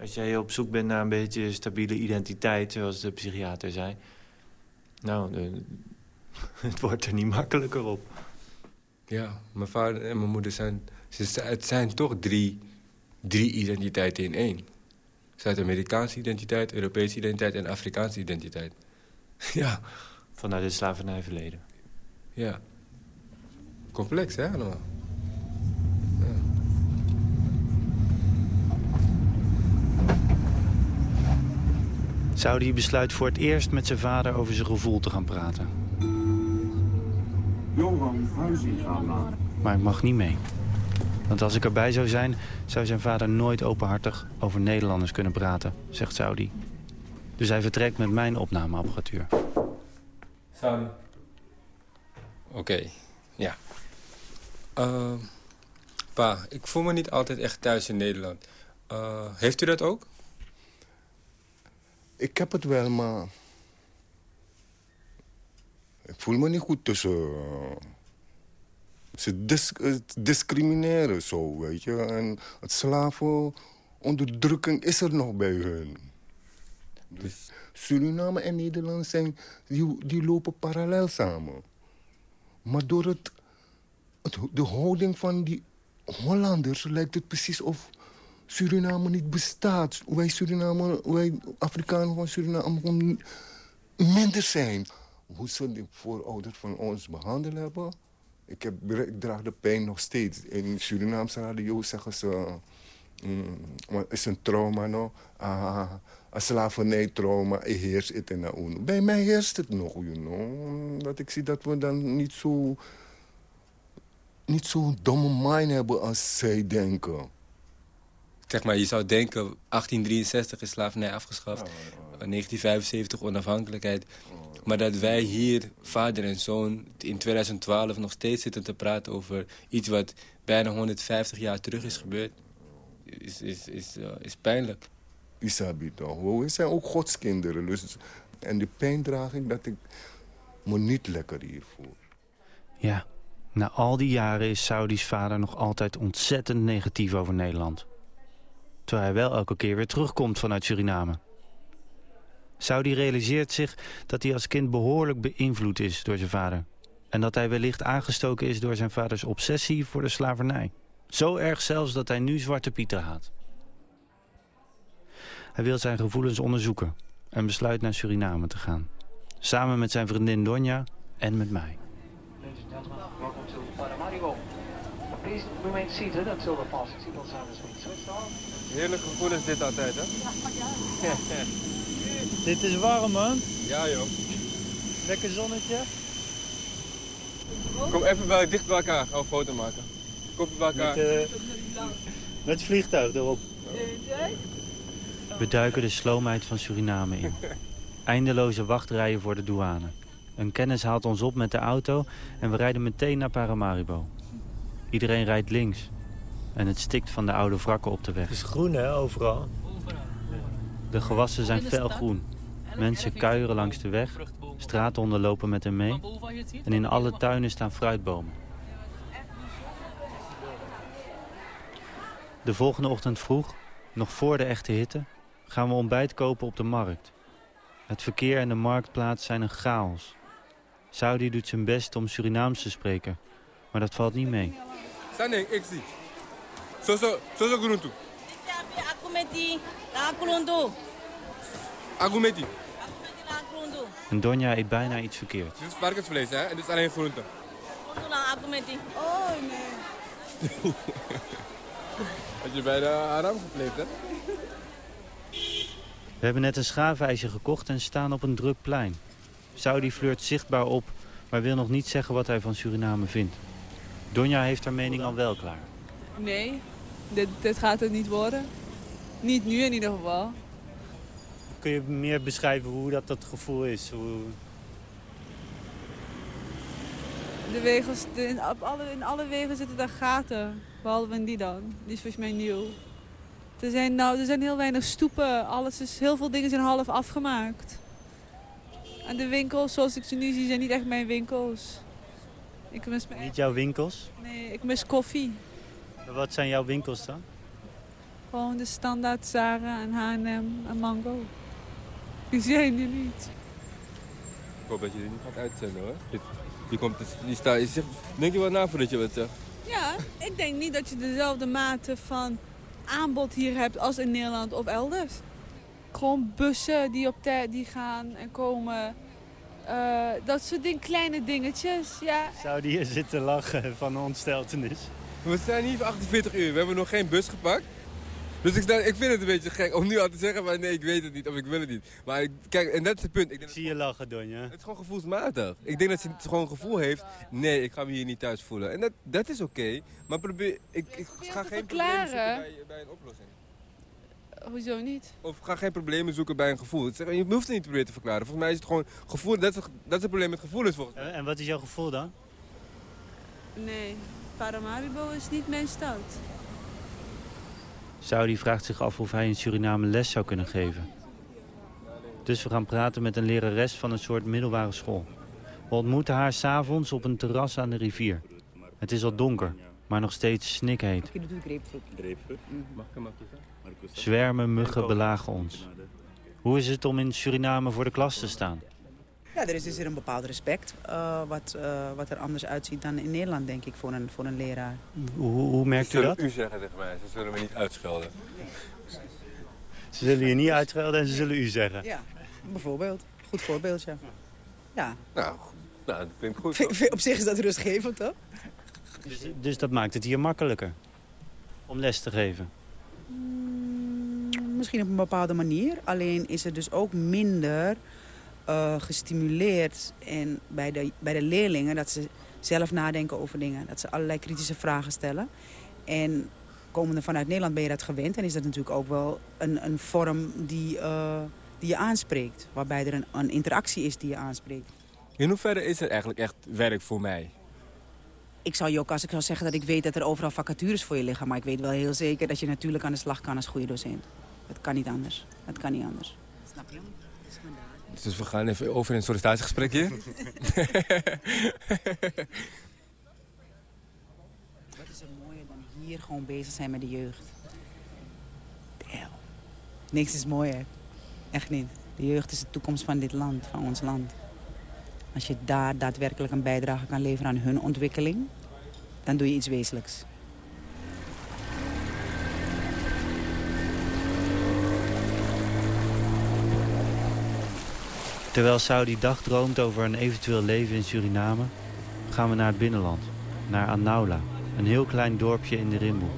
Als jij op zoek bent naar een beetje stabiele identiteit, zoals de psychiater zei... Nou, de, het wordt er niet makkelijker op. Ja, mijn vader en mijn moeder zijn... Het zijn toch drie, drie identiteiten in één. Zuid-Amerikaanse identiteit, Europese identiteit en Afrikaanse identiteit. ja. Vanuit het slavernijverleden. Ja. Complex, hè, allemaal. Saudi besluit voor het eerst met zijn vader over zijn gevoel te gaan praten. Johan Huizinga. Maar ik mag niet mee. Want als ik erbij zou zijn, zou zijn vader nooit openhartig over Nederlanders kunnen praten, zegt Saudi. Dus hij vertrekt met mijn opnameapparatuur. Saudi. Oké, okay. ja. Uh, pa, ik voel me niet altijd echt thuis in Nederland. Uh, heeft u dat ook? Ik heb het wel, maar... Ik voel me niet goed tussen... Ze dis discrimineren zo, weet je. En het slavenonderdrukking is er nog bij hun. Dus Suriname en Nederland zijn, die, die lopen parallel samen. Maar door het, het, de houding van die Hollanders lijkt het precies of Suriname niet bestaat. Wij, Suriname, wij Afrikanen van Suriname gewoon minder zijn. Hoe ze de voorouders van ons behandeld hebben... Ik, heb, ik draag de pijn nog steeds. In Surinaamse radio zeggen ze... Mm, het is een trauma, no? Ah, een slavernij-trauma, heerst het in de Bij mij heerst het nog, you know. Dat ik zie dat we dan niet zo... niet zo'n domme mind hebben als zij denken. Zeg maar, je zou denken, 1863 is slavernij afgeschaft. 1975 onafhankelijkheid. Maar dat wij hier, vader en zoon, in 2012 nog steeds zitten te praten over iets wat bijna 150 jaar terug is gebeurd, is, is, is, uh, is pijnlijk. Isabi toch. We zijn ook godskinderen. Dus, en die pijn draag ik dat ik me niet lekker hier voel. Ja, na al die jaren is Saudi's vader nog altijd ontzettend negatief over Nederland. Terwijl hij wel elke keer weer terugkomt vanuit Suriname. Saudi realiseert zich dat hij als kind behoorlijk beïnvloed is door zijn vader. En dat hij wellicht aangestoken is door zijn vaders obsessie voor de slavernij. Zo erg zelfs dat hij nu Zwarte Pieter haat. Hij wil zijn gevoelens onderzoeken en besluit naar Suriname te gaan. Samen met zijn vriendin Donja en met mij. Ladies and gentlemen, welcome to Paramaribo. Please remain seated until the. Heerlijk gevoel is dit altijd, hè? Dit is warm, man. Ja, joh. Lekker zonnetje. Kom even bij, dicht bij elkaar. Gaan we een foto maken. Kom bij elkaar. Met, eh, met vliegtuig erop. We duiken de sloomheid van Suriname in. Eindeloze wachtrijen voor de douane. Een kennis haalt ons op met de auto en we rijden meteen naar Paramaribo. Iedereen rijdt links. En het stikt van de oude wrakken op de weg. Het is groen, hè, overal. De gewassen zijn felgroen. Mensen kuieren langs de weg. Straathonden lopen met hen mee. En in alle tuinen staan fruitbomen. De volgende ochtend vroeg, nog voor de echte hitte, gaan we ontbijt kopen op de markt. Het verkeer en de marktplaats zijn een chaos. Saudi doet zijn best om Surinaams te spreken, maar dat valt niet mee. Sanning, ik zie. Zo, zo, zo, zo groen toe. Akumeti. Agumeti. En Donja eet bijna iets verkeerd. Dit is varkensvlees, hè? En dit is alleen groente. Akumeti. Oh nee. Had je bij de haram gepleegd, hè? We hebben net een schaafijzer gekocht en staan op een druk plein. Saudi flirt zichtbaar op, maar wil nog niet zeggen wat hij van Suriname vindt. Donja heeft haar mening al wel klaar. Nee, dit, dit gaat het niet worden. Niet nu in ieder geval. Kun je meer beschrijven hoe dat, dat gevoel is? Hoe... De wegels, de- in, op alle, in alle wegen zitten daar gaten. Behalve in die dan. Die is volgens mij nieuw. Er zijn, nou, er zijn heel weinig stoepen. Alles is, heel veel dingen zijn half afgemaakt. En de winkels, zoals ik ze nu zie, zijn niet echt mijn winkels. Ik mis me Niet jouw winkels? Nee, ik mis koffie. Wat zijn jouw winkels dan? Gewoon de standaard Zara en H&M en Mango. Die zijn er niet. Ik hoop dat je dit niet gaat uitzenden, hoor. Dit, die komt, die staat, je zegt, denk je wel na voordat je wat zegt? Ja, ik denk niet dat je dezelfde mate van aanbod hier hebt als in Nederland of elders. Gewoon bussen die op tijd die gaan en komen. Eh, dat soort ding, kleine dingetjes. Ja, Zou die hier zitten lachen van ontsteltenis? We zijn hier voor 48 uur. We hebben nog geen bus gepakt. Dus ik, ik vind het een beetje gek om nu al te zeggen, maar nee, ik weet het niet of ik wil het niet. Maar ik, kijk, en dat is het punt. Ik, zie je lachen, Donja. Het is gewoon gevoelsmatig. Ik denk dat ze het gewoon een gevoel heeft, nee, ik ga me hier niet thuis voelen. En dat, dat is oké, maar probeer, ik, ik ga geen problemen zoeken bij, bij een oplossing. hoezo niet? Of ga geen problemen zoeken bij een gevoel. Je hoeft het niet te proberen te verklaren. Volgens mij is het gewoon gevoel, dat is, dat is het probleem met gevoelens volgens mij. En wat is jouw gevoel dan? Nee, Paramaribo is niet mijn stad. Saudi vraagt zich af of hij in Suriname les zou kunnen geven. Dus we gaan praten met een lerares van een soort middelbare school. We ontmoeten haar s'avonds op een terras aan de rivier. Het is al donker, maar nog steeds snikheet. Ook Zwermen muggen belagen ons. Hoe is het om in Suriname voor de klas te staan? Ja, er is dus hier een bepaald respect eh, wat, eh, wat er anders uitziet dan in Nederland, denk ik, voor een, voor een leraar. Hoe, hoe merkt u Ze dat? zullen u zeggen tegen mij, ze zullen me niet uitschelden. Ze zullen je niet uitschelden en ze zullen u zeggen. Ja, bijvoorbeeld. Goed voorbeeld, ja. Ja. Nou, nou dat klinkt goed. Op zich is dat rustgevend, toch? Dus, dus dat maakt het hier makkelijker om les te geven. Misschien op een bepaalde manier. Alleen is het dus ook minder eh, gestimuleerd en bij, de, bij de leerlingen... dat ze zelf nadenken over dingen. Dat ze allerlei kritische vragen stellen. En komende vanuit Nederland ben je dat gewend. En is dat natuurlijk ook wel een, een vorm die, eh, die je aanspreekt. Waarbij er een, een interactie is die je aanspreekt. In hoeverre is het eigenlijk echt werk voor mij? Ik zou je ook, als ik zou zeggen dat ik weet dat er overal vacatures voor je liggen... maar ik weet wel heel zeker dat je natuurlijk aan de slag kan als goede docent. Dat kan niet anders. Dat kan niet anders. Snap je? Dus we gaan even over in een sollicitatiegesprekje. Wat is er mooier dan hier gewoon bezig zijn met de jeugd? Damn. Niks is mooier. Echt niet. De jeugd is de toekomst van dit land, van ons land. Als je daar daadwerkelijk een bijdrage kan leveren aan hun ontwikkeling... dan doe je iets wezenlijks. Terwijl Saudi dagdroomt over een eventueel leven in Suriname... gaan we naar het binnenland, naar Anaula, een heel klein dorpje in de Rimboe.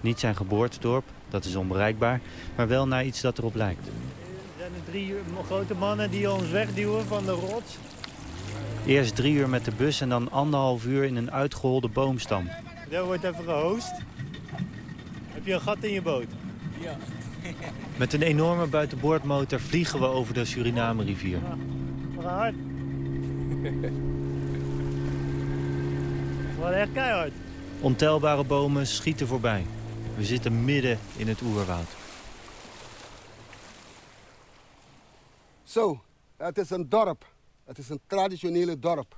Niet zijn geboortedorp, dat is onbereikbaar, maar wel naar iets dat erop lijkt. Er zijn er drie grote mannen die ons wegduwen van de rots. Eerst drie uur met de bus en dan anderhalf uur in een uitgeholde boomstam. Daar wordt even gehost. Heb je een gat in je boot? Ja. Met een enorme buitenboordmotor vliegen we over de Suriname-rivier. We gaan hard. Wat echt keihard. Ontelbare bomen schieten voorbij. We zitten midden in het oerwoud. Zo, het is een dorp. Het is een traditionele dorp.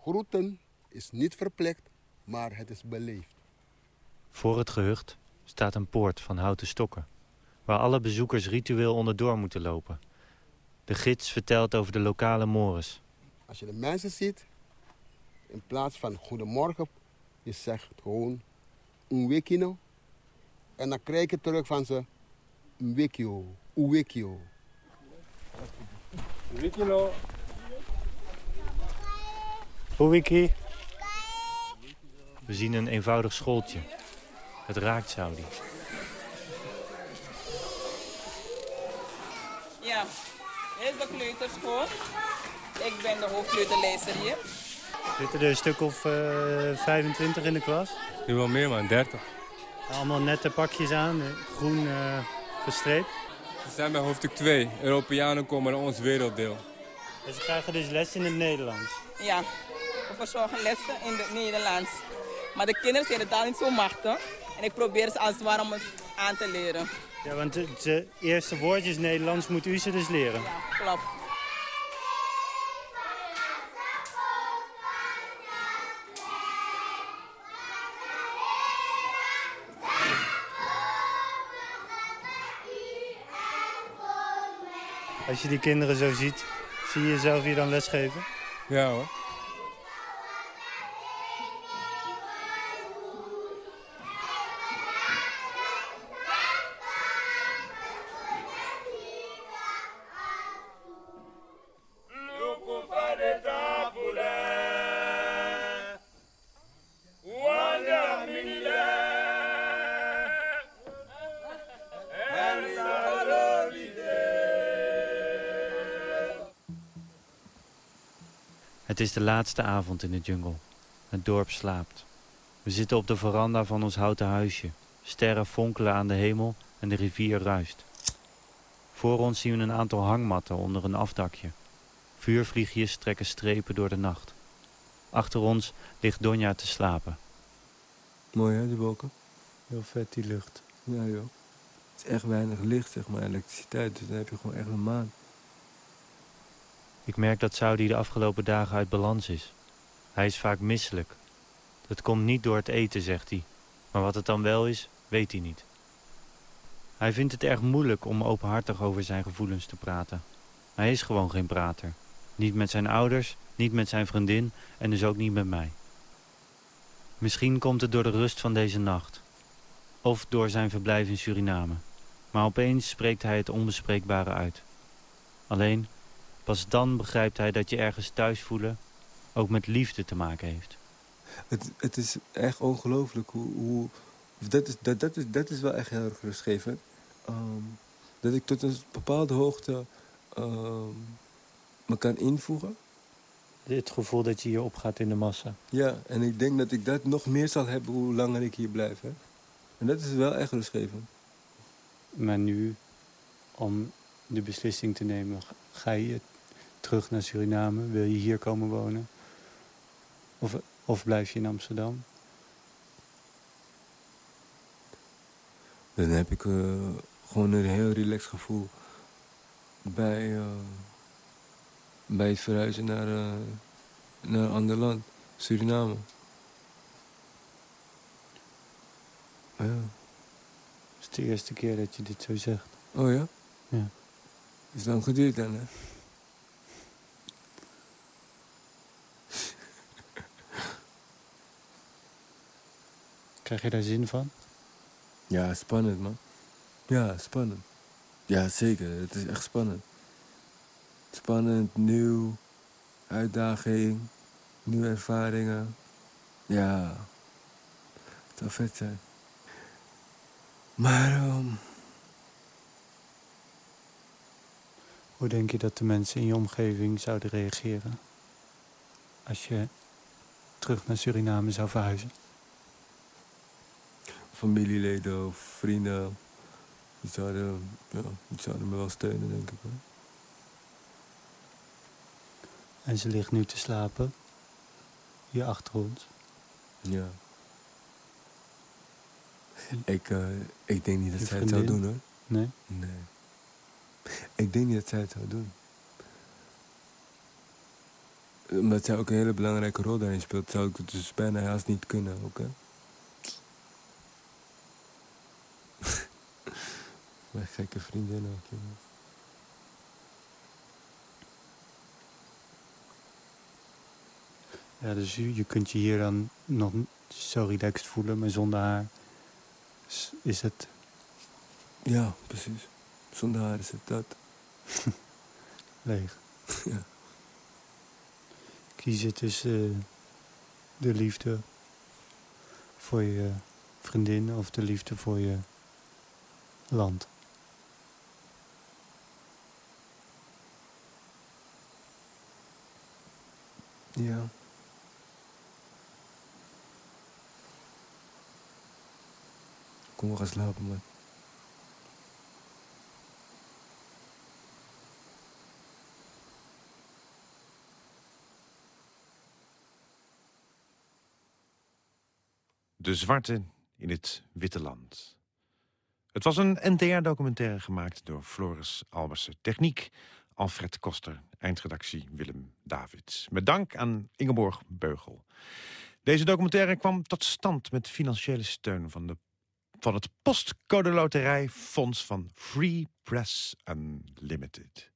Groeten is niet verplicht, maar het is beleefd. Voor het gehucht staat een poort van houten stokken... waar alle bezoekers ritueel onderdoor moeten lopen. De gids vertelt over de lokale mores. Als je de mensen ziet, in plaats van goedemorgen, je zegt gewoon een wekino. En dan krijg je terug van ze een wekio, een wekio. Wikino. Hoewiki. We zien een eenvoudig schooltje. Het raakt Saudi. Ja, dit is de kleuterschool. Ik ben de hoofdkleuterlezer hier. Zitten er een stuk of eh 25 in de klas? Nu wel meer man, 30. Allemaal nette pakjes aan, eh, groen eh gestreept. We zijn bij hoofdstuk 2. Europeanen komen naar ons werelddeel. En ze krijgen dus les in het Nederlands. Ja, we verzorgen lessen in het Nederlands. Maar de kinderen zijn de taal niet zo machtig. En ik probeer ze als het ware om het aan te leren. Ja, want de, de eerste woordjes Nederlands moet u ze dus leren. Klopt. Als je die kinderen zo ziet, zie je jezelf hier dan lesgeven? Ja hoor. Het is de laatste avond in de jungle. Het dorp slaapt. We zitten op de veranda van ons houten huisje. Sterren fonkelen aan de hemel en de rivier ruist. Voor ons zien we een aantal hangmatten onder een afdakje. Vuurvliegjes trekken strepen door de nacht. Achter ons ligt Donja te slapen. Mooi hè, die wolken? Heel vet die lucht. Ja joh. Het is echt weinig licht, zeg maar, elektriciteit. Dus dan heb je gewoon echt een maan. Ik merk dat Saudi de afgelopen dagen uit balans is. Hij is vaak misselijk. Dat komt niet door het eten, zegt hij. Maar wat het dan wel is, weet hij niet. Hij vindt het erg moeilijk om openhartig over zijn gevoelens te praten. Hij is gewoon geen prater. Niet met zijn ouders, niet met zijn vriendin en dus ook niet met mij. Misschien komt het door de rust van deze nacht. Of door zijn verblijf in Suriname. Maar opeens spreekt hij het onbespreekbare uit. Alleen, pas dan begrijpt hij dat je ergens thuis voelen ook met liefde te maken heeft. Het, het is echt ongelooflijk hoe... hoe dat, is, dat, dat, is, dat is wel echt heel erg rustgevend. Ehm, dat ik tot een bepaalde hoogte ehm, me kan invoegen. Het gevoel dat je hier opgaat in de massa. Ja, en ik denk dat ik dat nog meer zal hebben hoe langer ik hier blijf. Hè? En dat is wel echt rustgevend. Maar nu, om de beslissing te nemen, ga je terug naar Suriname? Wil je hier komen wonen? Of, of blijf je in Amsterdam? Dan heb ik eh, gewoon een heel relaxed gevoel bij, eh, bij het verhuizen naar, eh, naar een ander land, Suriname. Ja. Het is de eerste keer dat je dit zo zegt. Oh ja? Ja. Is lang geduurd dan, hè? Krijg je daar zin van? Ja, spannend, man. Ja, spannend. Ja, zeker. Het is echt spannend. Spannend, nieuw, uitdaging, nieuwe ervaringen. Ja, het zou vet zijn. Maar, ehm, Hoe denk je dat de mensen in je omgeving zouden reageren als je terug naar Suriname zou verhuizen? Familieleden of vrienden, die zouden, ja, die zouden me wel steunen, denk ik. Hoor. En ze ligt nu te slapen, hier achter ons. Ja. Ik, eh, ik denk niet dat Je zij het zou doen, hoor. Nee? Nee. Ik denk niet dat zij het zou doen. Omdat zij ook een hele belangrijke rol daarin speelt, zou ik het dus bijna haast niet kunnen, oké? Mijn gekke vriendin ook, jongen. Ja, dus je, je kunt je hier dan nog zo relaxed voelen, maar zonder haar is, is het... Ja, precies. Zonder haar is het dat. Leeg. ja. Kiezen tussen eh, de liefde voor je vriendin of de liefde voor je land. Ja. Kom, we gaan slapen, man. De Zwarte in het Witte Land. Het was een NTR-documentaire gemaakt door Floris Albersen. Techniek Alfred Koster, eindredactie Willem Davids. Met dank aan Ingeborg Beugel. Deze documentaire kwam tot stand met financiële steun van, de, van het Postcode Loterij Fonds van Free Press Unlimited.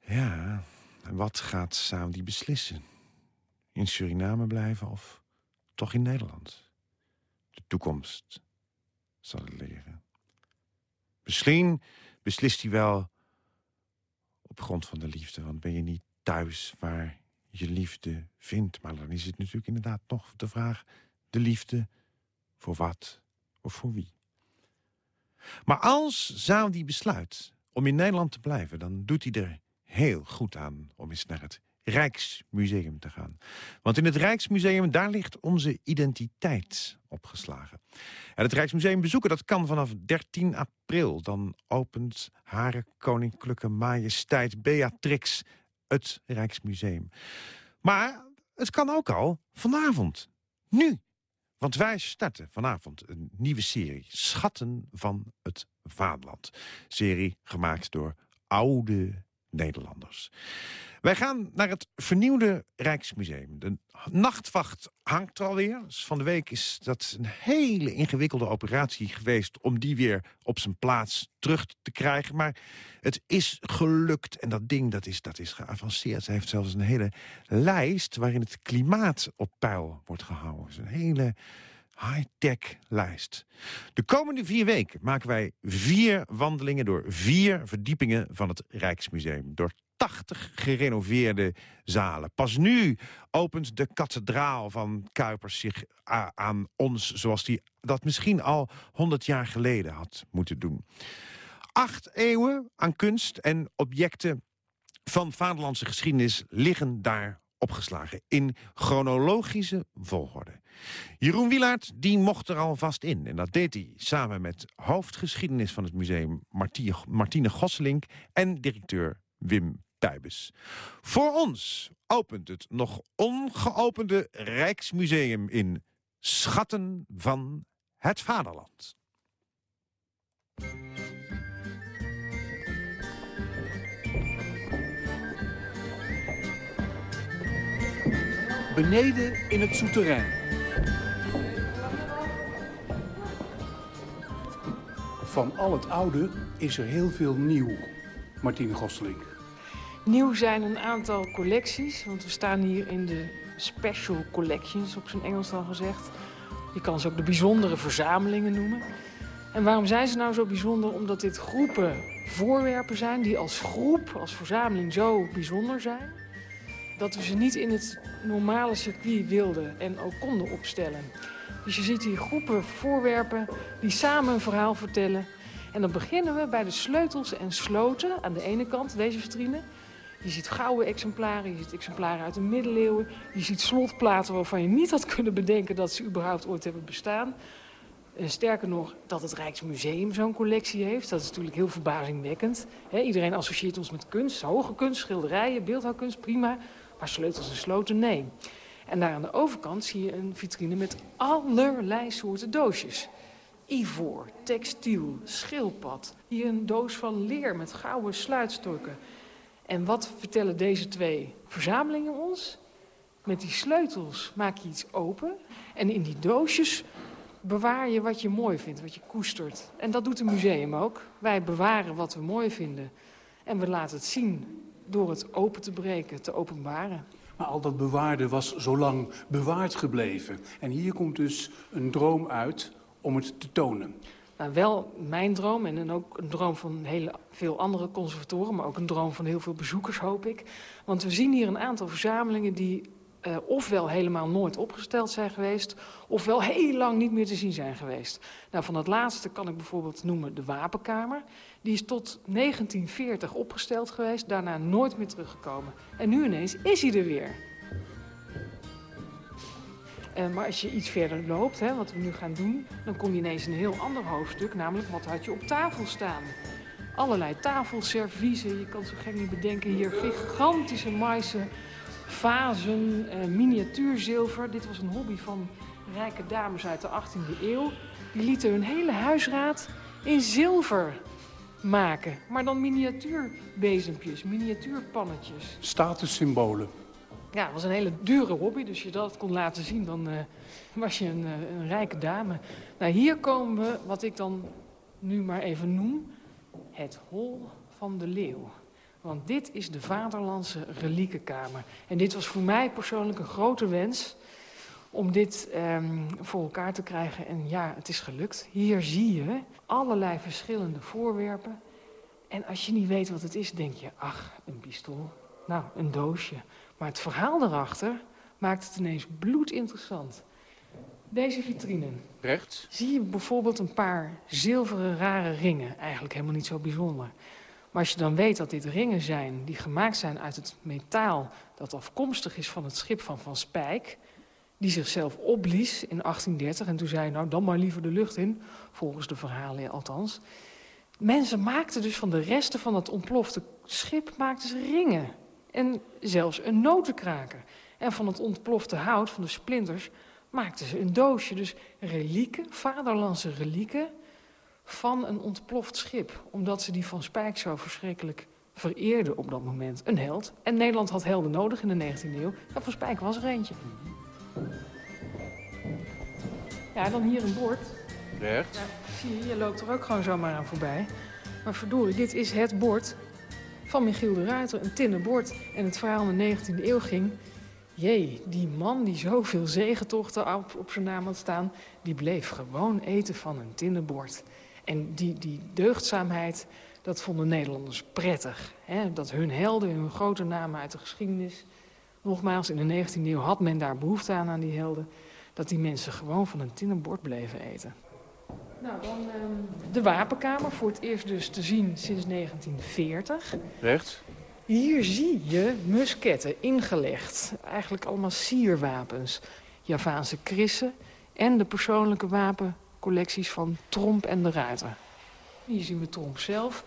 Ja, en wat gaat Saudi beslissen? In Suriname blijven of toch in Nederland? De toekomst zal het leren. Misschien beslist hij wel grond van de liefde. Want ben je niet thuis waar je liefde vindt? Maar dan is het natuurlijk inderdaad nog de vraag... de liefde voor wat of voor wie? Maar als Zaudi besluit om in Nederland te blijven... dan doet hij er heel goed aan om eens naar het Rijksmuseum te gaan. Want in het Rijksmuseum, daar ligt onze identiteit opgeslagen. En het Rijksmuseum bezoeken, dat kan vanaf 13 april. Dan opent Hare Koninklijke Majesteit Beatrix het Rijksmuseum. Maar het kan ook al vanavond. Nu. Want wij starten vanavond een nieuwe serie. Schatten van het Vaderland. Serie gemaakt door oude Nederlanders. Wij gaan naar het vernieuwde Rijksmuseum. De nachtwacht hangt er alweer. Dus van de week is dat een hele ingewikkelde operatie geweest... om die weer op zijn plaats terug te krijgen. Maar het is gelukt en dat ding dat is, dat is geavanceerd. Ze heeft zelfs een hele lijst waarin het klimaat op peil wordt gehouden. Is een hele high-tech lijst. De komende vier weken maken wij vier wandelingen... door vier verdiepingen van het Rijksmuseum. Door 80 gerenoveerde zalen. Pas nu opent de kathedraal van Kuipers zich aan ons... zoals die dat misschien al 100 jaar geleden had moeten doen. Acht eeuwen aan kunst en objecten van vaderlandse geschiedenis... liggen daar opgeslagen in chronologische volgorde. Jeroen Wielaert die mocht er alvast in. En dat deed hij samen met hoofdgeschiedenis van het museum Martine, Martine Gosselink... en directeur Wim Tuibes. Voor ons opent het nog ongeopende Rijksmuseum in Schatten van het Vaderland. Beneden in het souterrain. Van al het oude is er heel veel nieuw, Martine Gosselink. Nieuw zijn een aantal collecties, want we staan hier in de special collections, op zijn Engels dan gezegd. Je kan ze ook de bijzondere verzamelingen noemen. En waarom zijn ze nou zo bijzonder? Omdat dit groepen voorwerpen zijn die als groep, als verzameling zo bijzonder zijn. Dat we ze niet in het normale circuit wilden en ook konden opstellen. Dus je ziet hier groepen voorwerpen die samen een verhaal vertellen. En dan beginnen we bij de sleutels en sloten aan de ene kant, deze vitrine. Je ziet gouden exemplaren, je ziet exemplaren uit de middeleeuwen. Je ziet slotplaten waarvan je niet had kunnen bedenken dat ze überhaupt ooit hebben bestaan. Eh, sterker nog, dat het Rijksmuseum zo'n collectie heeft. Dat is natuurlijk heel verbazingwekkend. Iedereen associeert ons met kunst, hoge kunst, schilderijen, beeldhouwkunst, prima. Maar sleutels en sloten, nee. En daar aan de overkant zie je een vitrine met allerlei soorten doosjes. Ivoor, textiel, schildpad. Hier een doos van leer met gouden sluitstukken. En wat vertellen deze twee verzamelingen ons? Met die sleutels maak je iets open. En in die doosjes bewaar je wat je mooi vindt, wat je koestert. En dat doet een museum ook. Wij bewaren wat we mooi vinden. En we laten het zien door het open te breken, te openbaren. Maar al dat bewaarde was zo lang bewaard gebleven. En hier komt dus een droom uit om het te tonen. Nou, wel mijn droom en dan ook een droom van heel veel andere conservatoren... maar ook een droom van heel veel bezoekers, hoop ik. Want we zien hier een aantal verzamelingen die uh, ofwel helemaal nooit opgesteld zijn geweest... ofwel heel lang niet meer te zien zijn geweest. Nou, van het laatste kan ik bijvoorbeeld noemen de Wapenkamer. Die is tot 1940 opgesteld geweest, daarna nooit meer teruggekomen. En nu ineens is hij er weer. Uh, maar als je iets verder loopt, hè, wat we nu gaan doen... dan kom je ineens in een heel ander hoofdstuk, namelijk wat had je op tafel staan. Allerlei tafelserviezen, je kan zo gek niet bedenken. Hier gigantische maisen, vazen, uh, miniatuurzilver. Dit was een hobby van rijke dames uit de 18e eeuw. Die lieten hun hele huisraad in zilver maken. Maar dan miniatuurbezempjes, miniatuurpannetjes. Statussymbolen. Ja, het was een hele dure hobby. Dus je dat kon laten zien, dan uh, was je een, uh, een, rijke dame. Nou, hier komen we, wat ik dan nu maar even noem, het hol van de leeuw. Want dit is de vaderlandse reliekenkamer. En dit was voor mij persoonlijk een grote wens om dit um, voor elkaar te krijgen. En ja, het is gelukt. Hier zie je allerlei verschillende voorwerpen. En als je niet weet wat het is, denk je, ach, een pistool. Nou, een doosje. Maar het verhaal daarachter maakt het ineens bloedinteressant. Deze vitrine. Rechts. Zie je bijvoorbeeld een paar zilveren rare ringen. Eigenlijk helemaal niet zo bijzonder. Maar als je dan weet dat dit ringen zijn die gemaakt zijn uit het metaal... dat afkomstig is van het schip van Van Spijk... die zichzelf opblies in 1830 en toen zei... nou, dan maar liever de lucht in, volgens de verhalen althans. Mensen maakten dus van de resten van dat ontplofte schip maakten ze ringen. En zelfs een notenkraker. En van het ontplofte hout, van de splinters, maakten ze een doosje. Dus relieken, vaderlandse relieken van een ontploft schip. Omdat ze die van Spijk zo verschrikkelijk vereerden op dat moment. Een held. En Nederland had helden nodig in de 19e eeuw. En van Spijk was er eentje. Ja, dan hier een bord. Recht. Ja, zie je, je loopt er ook gewoon zomaar aan voorbij. Maar verdorie, dit is het bord van Michiel de Ruiter, een tinnen bord. En het verhaal in de 19e eeuw ging... Jee, die man die zoveel zegentochten op, op zijn naam had staan... die bleef gewoon eten van een tinnen bord. En die, die deugdzaamheid, dat vonden Nederlanders prettig. Hè? Dat hun helden, hun grote namen uit de geschiedenis... Nogmaals, in de 19e eeuw had men daar behoefte aan, aan die helden... dat die mensen gewoon van een tinnen bord bleven eten. Nou, dan um, de wapenkamer, voor het eerst dus te zien sinds 1940. Rechts. Hier zie je musketten ingelegd. Eigenlijk allemaal sierwapens. Javaanse krissen en de persoonlijke wapencollecties van Tromp en de Ruiter. Hier zien we Tromp zelf.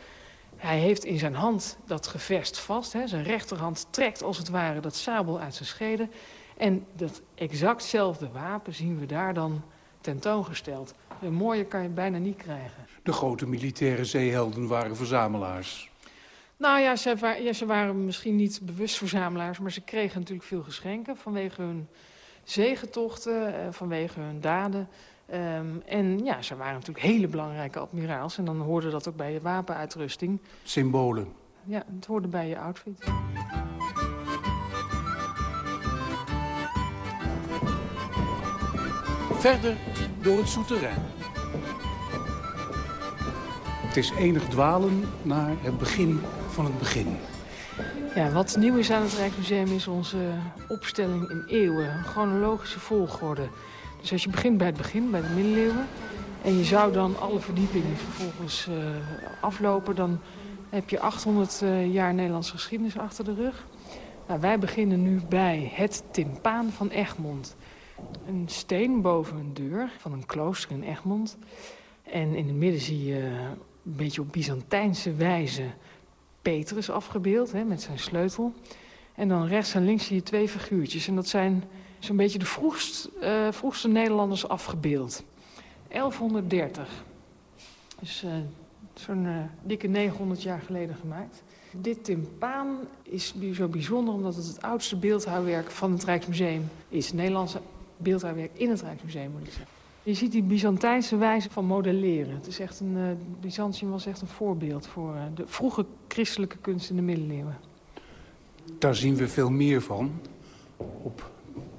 Hij heeft in zijn hand dat gevest vast. Hè. Zijn rechterhand trekt als het ware dat sabel uit zijn schede. En dat exactzelfde wapen zien we daar dan tentoongesteld. Een mooie kan je bijna niet krijgen. De grote militaire zeehelden waren verzamelaars. Nou ja ze, ja, ze waren misschien niet bewust verzamelaars... maar ze kregen natuurlijk veel geschenken vanwege hun zegentochten, eh, vanwege hun daden. Um, en ja, ze waren natuurlijk hele belangrijke admiraals. En dan hoorde dat ook bij je wapenuitrusting. Symbolen. Ja, het hoorde bij je outfit. Verder door het souterrain. Het is enig dwalen naar het begin van het begin. Ja, wat nieuw is aan het Rijksmuseum is onze opstelling in eeuwen. Een chronologische volgorde. Dus als je begint bij het begin, bij de middeleeuwen... en je zou dan alle verdiepingen vervolgens uh, aflopen... dan heb je 800 uh, jaar Nederlandse geschiedenis achter de rug. Nou, wij beginnen nu bij het timpaan van Egmond. Een steen boven een deur van een klooster in Egmond. En in het midden zie je een beetje op Byzantijnse wijze Petrus afgebeeld hè, met zijn sleutel. En dan rechts en links zie je twee figuurtjes. En dat zijn zo'n beetje de uh, vroegste Nederlanders afgebeeld. 1130. Dus uh, zo'n uh, dikke 900 jaar geleden gemaakt. Dit timpaan is zo bijzonder omdat het het oudste beeldhouwwerk van het Rijksmuseum is. Nederlandse beeldhouwwerk in het Rijksmuseum, moet ik zeggen. Je ziet die Byzantijnse wijze van modelleren. Het is echt een, uh, Byzantium was echt een voorbeeld voor de vroege christelijke kunst in de middeleeuwen. Daar zien we veel meer van. Op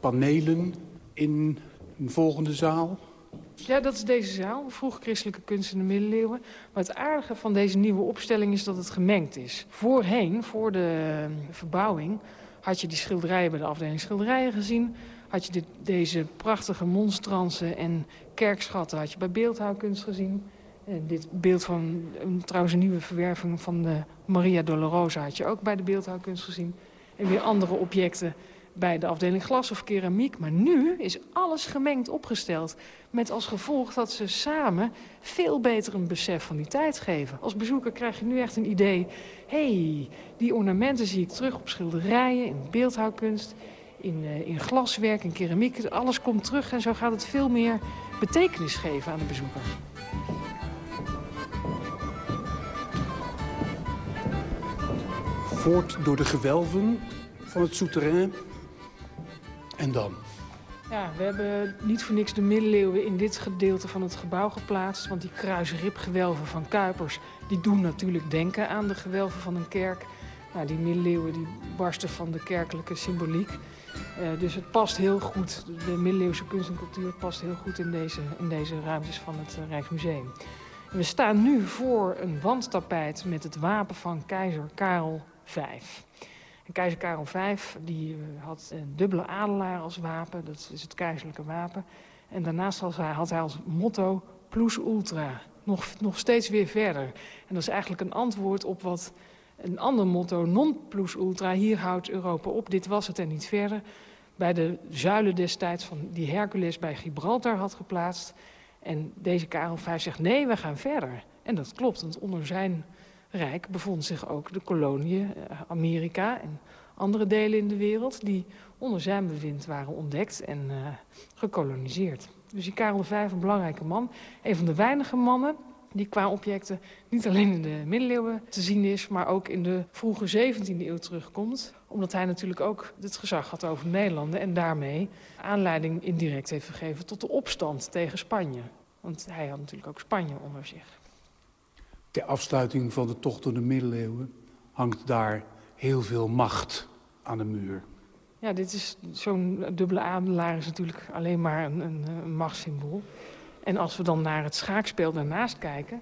panelen in een volgende zaal. Ja, dat is deze zaal, vroeg christelijke kunst in de middeleeuwen. Maar het aardige van deze nieuwe opstelling is dat het gemengd is. Voorheen, voor de verbouwing, had je die schilderijen bij de afdeling schilderijen gezien had je deze prachtige monstransen en kerkschatten had je bij beeldhouwkunst gezien. En dit beeld van trouwens een nieuwe verwerving van de Maria Dolorosa had je ook bij de beeldhouwkunst gezien. En weer andere objecten bij de afdeling glas of keramiek. Maar nu is alles gemengd opgesteld. Met als gevolg dat ze samen veel beter een besef van die tijd geven. Als bezoeker krijg je nu echt een idee. Hey, die ornamenten zie ik terug op schilderijen, in beeldhouwkunst in, uh, in glaswerk, in keramiek. Alles komt terug en zo gaat het veel meer betekenis geven aan de bezoeker. Voort door de gewelven van het souterrain. En dan? Ja, we hebben niet voor niks de middeleeuwen in dit gedeelte van het gebouw geplaatst. Want die kruisribgewelven van Kuipers, die doen natuurlijk denken aan de gewelven van een kerk. Nou, die middeleeuwen die barsten van de kerkelijke symboliek. Uh, dus het past heel goed, de middeleeuwse kunst en cultuur past heel goed in deze, in deze ruimtes van het uh, Rijksmuseum. We staan nu voor een wandtapijt met het wapen van keizer Karel V. Keizer Karel V die, uh, had een dubbele adelaar als wapen, dat is het keizerlijke wapen. En daarnaast had hij, had hij als motto plus ultra, nog, nog steeds weer verder. En dat is eigenlijk een antwoord op wat een ander motto, non plus ultra, hier houdt Europa op, dit was het en niet verder. Bij de zuilen destijds van die Hercules bij Gibraltar had geplaatst. En deze Karel V zegt, nee, we gaan verder. En dat klopt, want onder zijn rijk bevond zich ook de koloniën, Amerika en andere delen in de wereld... die onder zijn bewind waren ontdekt en uh, gekoloniseerd. Dus die Karel V, een belangrijke man. Een van de weinige mannen die qua objecten niet alleen in de middeleeuwen te zien is... maar ook in de vroege 17e eeuw terugkomt. Omdat hij natuurlijk ook het gezag had over Nederlanden... en daarmee aanleiding indirect heeft gegeven tot de opstand tegen Spanje. Want hij had natuurlijk ook Spanje onder zich. Ter afsluiting van de tocht door de middeleeuwen hangt daar heel veel macht aan de muur. Ja, dit is zo'n dubbele adelaar is natuurlijk alleen maar een, een, machtssymbool. En als we dan naar het schaakspel daarnaast kijken...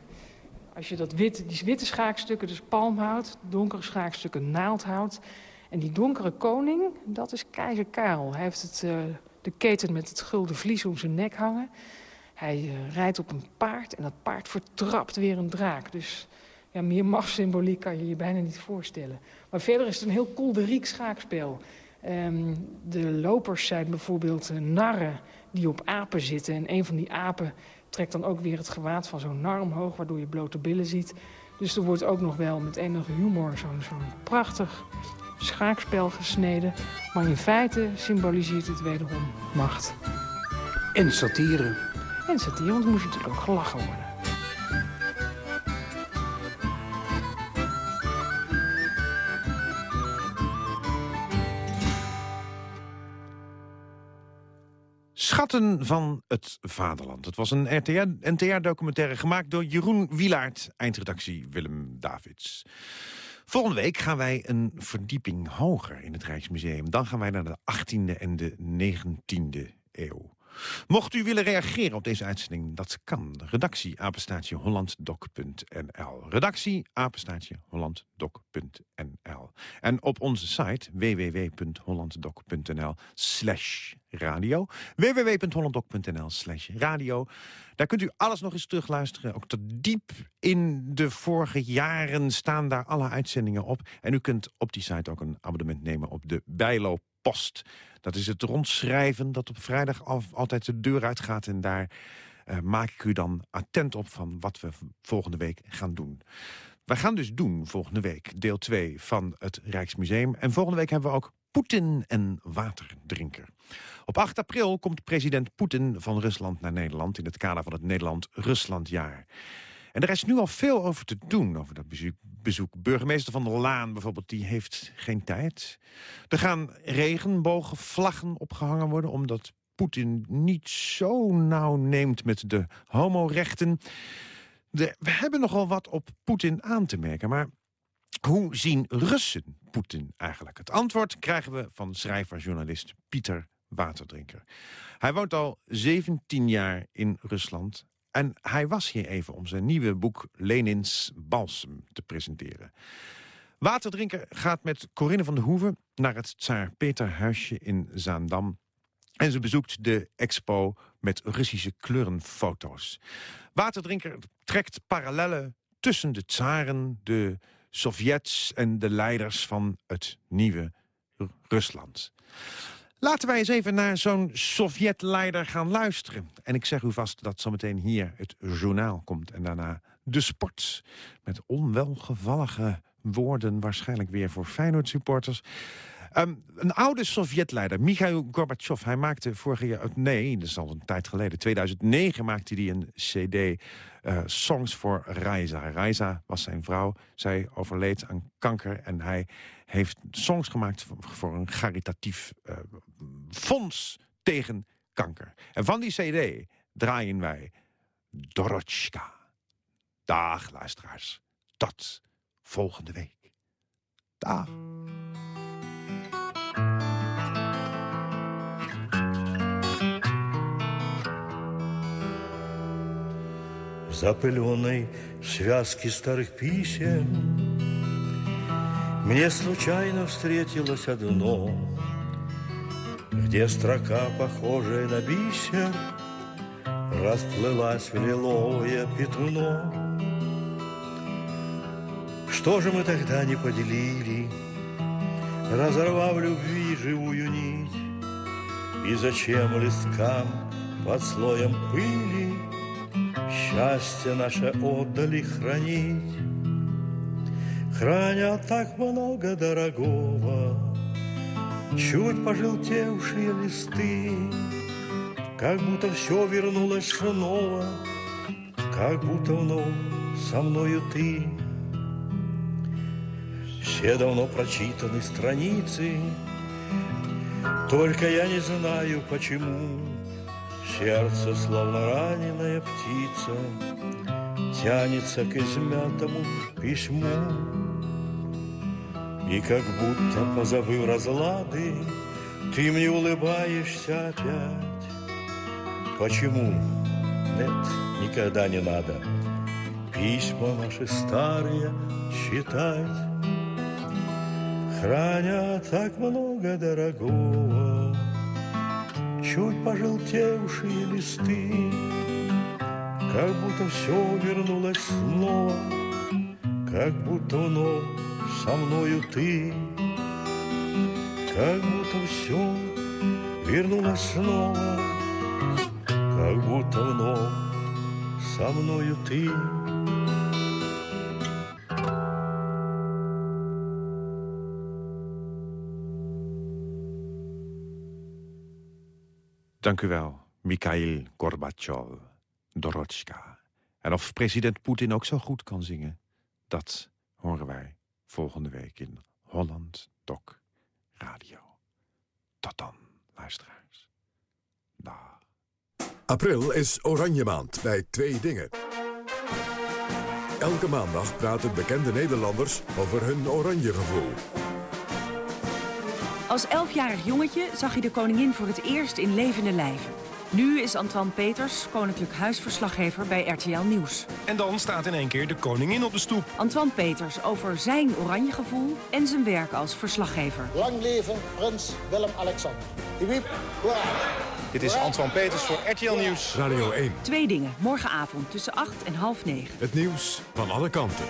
als je dat witte, die witte schaakstukken, dus palmhout... donkere schaakstukken naaldhout... en die donkere koning, dat is keizer Karel. Hij heeft het, uh, de keten met het gulden vlies om zijn nek hangen. Hij uh, rijdt op een paard en dat paard vertrapt weer een draak. Dus ja, meer machtssymboliek kan je je bijna niet voorstellen. Maar verder is het een heel kolderiek schaakspel. Um, de lopers zijn bijvoorbeeld uh, narren die op apen zitten. En een van die apen trekt dan ook weer het gewaad van zo'n nar omhoog... waardoor je blote billen ziet. Dus er wordt ook nog wel met enige humor zo'n zo prachtig schaakspel gesneden. Maar in feite symboliseert het wederom macht. En satire. En satire, want er moest natuurlijk ook gelachen worden. Schatten van het Vaderland. Het was een NTR-documentaire gemaakt door Jeroen Wielaert, eindredactie Willem Davids. Volgende week gaan wij een verdieping hoger in het Rijksmuseum. Dan gaan wij naar de 18e en de 19e eeuw. Mocht u willen reageren op deze uitzending, dat kan. Redactie apenstaatje hollanddoc.nl. Redactie apenstaatje hollanddoc.nl. En op onze site www.hollanddoc.nl slash radio. www.hollanddoc.nl slash radio. Daar kunt u alles nog eens terugluisteren. Ook tot diep in de vorige jaren staan daar alle uitzendingen op. En u kunt op die site ook een abonnement nemen op de Bijlo Post. Dat is het rondschrijven dat op vrijdag al, altijd de deur uitgaat. En daar uh, maak ik u dan attent op van wat we volgende week gaan doen. We gaan dus doen volgende week deel 2 van het Rijksmuseum. En volgende week hebben we ook Poetin en waterdrinker. Op 8 april komt president Poetin van Rusland naar Nederland... in het kader van het Nederland-Ruslandjaar. En er is nu al veel over te doen, over dat bezoek. Burgemeester van der Laan bijvoorbeeld, die heeft geen tijd. Er gaan regenbogenvlaggen opgehangen worden... omdat Poetin niet zo nauw neemt met de homorechten. De, we hebben nogal wat op Poetin aan te merken, maar... Hoe zien Russen Poetin eigenlijk? Het antwoord krijgen we van schrijver-journalist Pieter Waterdrinker. Hij woont al 17 jaar in Rusland en hij was hier even om zijn nieuwe boek Lenins Balsem te presenteren. Waterdrinker gaat met Corinne van der Hoeven naar het Tsaar Peter huisje in Zaandam. En ze bezoekt de expo met Russische kleurenfoto's. Waterdrinker trekt parallellen tussen de tsaren, de Sovjets en de leiders van het nieuwe Rusland. Laten wij eens even naar zo'n Sovjet-leider gaan luisteren. En ik zeg u vast dat zometeen hier het journaal komt en daarna de sport. Met onwelgevallige woorden waarschijnlijk weer voor Feyenoord-supporters. Um, een oude Sovjetleider, Mikhail Gorbachev, hij maakte vorig jaar... Nee, dat is al een tijd geleden. 2009 maakte hij een cd, uh, Songs for Raisa. Raisa was zijn vrouw. Zij overleed aan kanker en hij heeft songs gemaakt... voor een caritatief uh, fonds tegen kanker. En van die cd draaien wij Dorotschka. Dag, luisteraars. Tot volgende week. Dag. Запыленной связке старых писем. Мне случайно встретилось одно Где строка, похожая на бисер Расплылась в лиловое пятно. Что же мы тогда не поделили Разорвав любви живую нить? И зачем листкам под слоем пыли Счастье наше отдали хранить. Храня так много дорогого Чуть пожелтевшие листы. Как будто все вернулось снова Как будто вновь со мною ты. Все давно прочитаны страницы Только я не знаю почему Сердце, словно раненая птица Тянется к измятому письму. И как будто позабыв разлады Ты мне улыбаешься опять. Почему? Нет, никогда не надо. Письма наши старые читать. Храня так много дорогого Чуть пожелтевшие листы. Как будто все вернулось снова Как будто вновь со мною ты. Как будто все вернулось снова Как будто вновь со мною ты Dank u wel, Mikhail Gorbachev, Dorotschka. En of president Poetin ook zo goed kan zingen, dat horen wij volgende week in Holland Doc Radio. Tot dan, luisteraars. Dag. April is Oranje Maand bij Twee Dingen. Elke maandag praten bekende Nederlanders over hun oranje gevoel. Als elfjarig jongetje zag hij de koningin voor het eerst in levende lijven. Nu is Antoine Peters koninklijk huisverslaggever bij RTL Nieuws. En dan staat in één keer de koningin op de stoep. Antoine Peters over zijn oranje gevoel en zijn werk als verslaggever. Lang leven prins Willem-Alexander. Dit is Antoine Peters voor RTL Nieuws. Radio 1. Twee dingen, morgenavond tussen 8 en half 9. Het nieuws van alle kanten.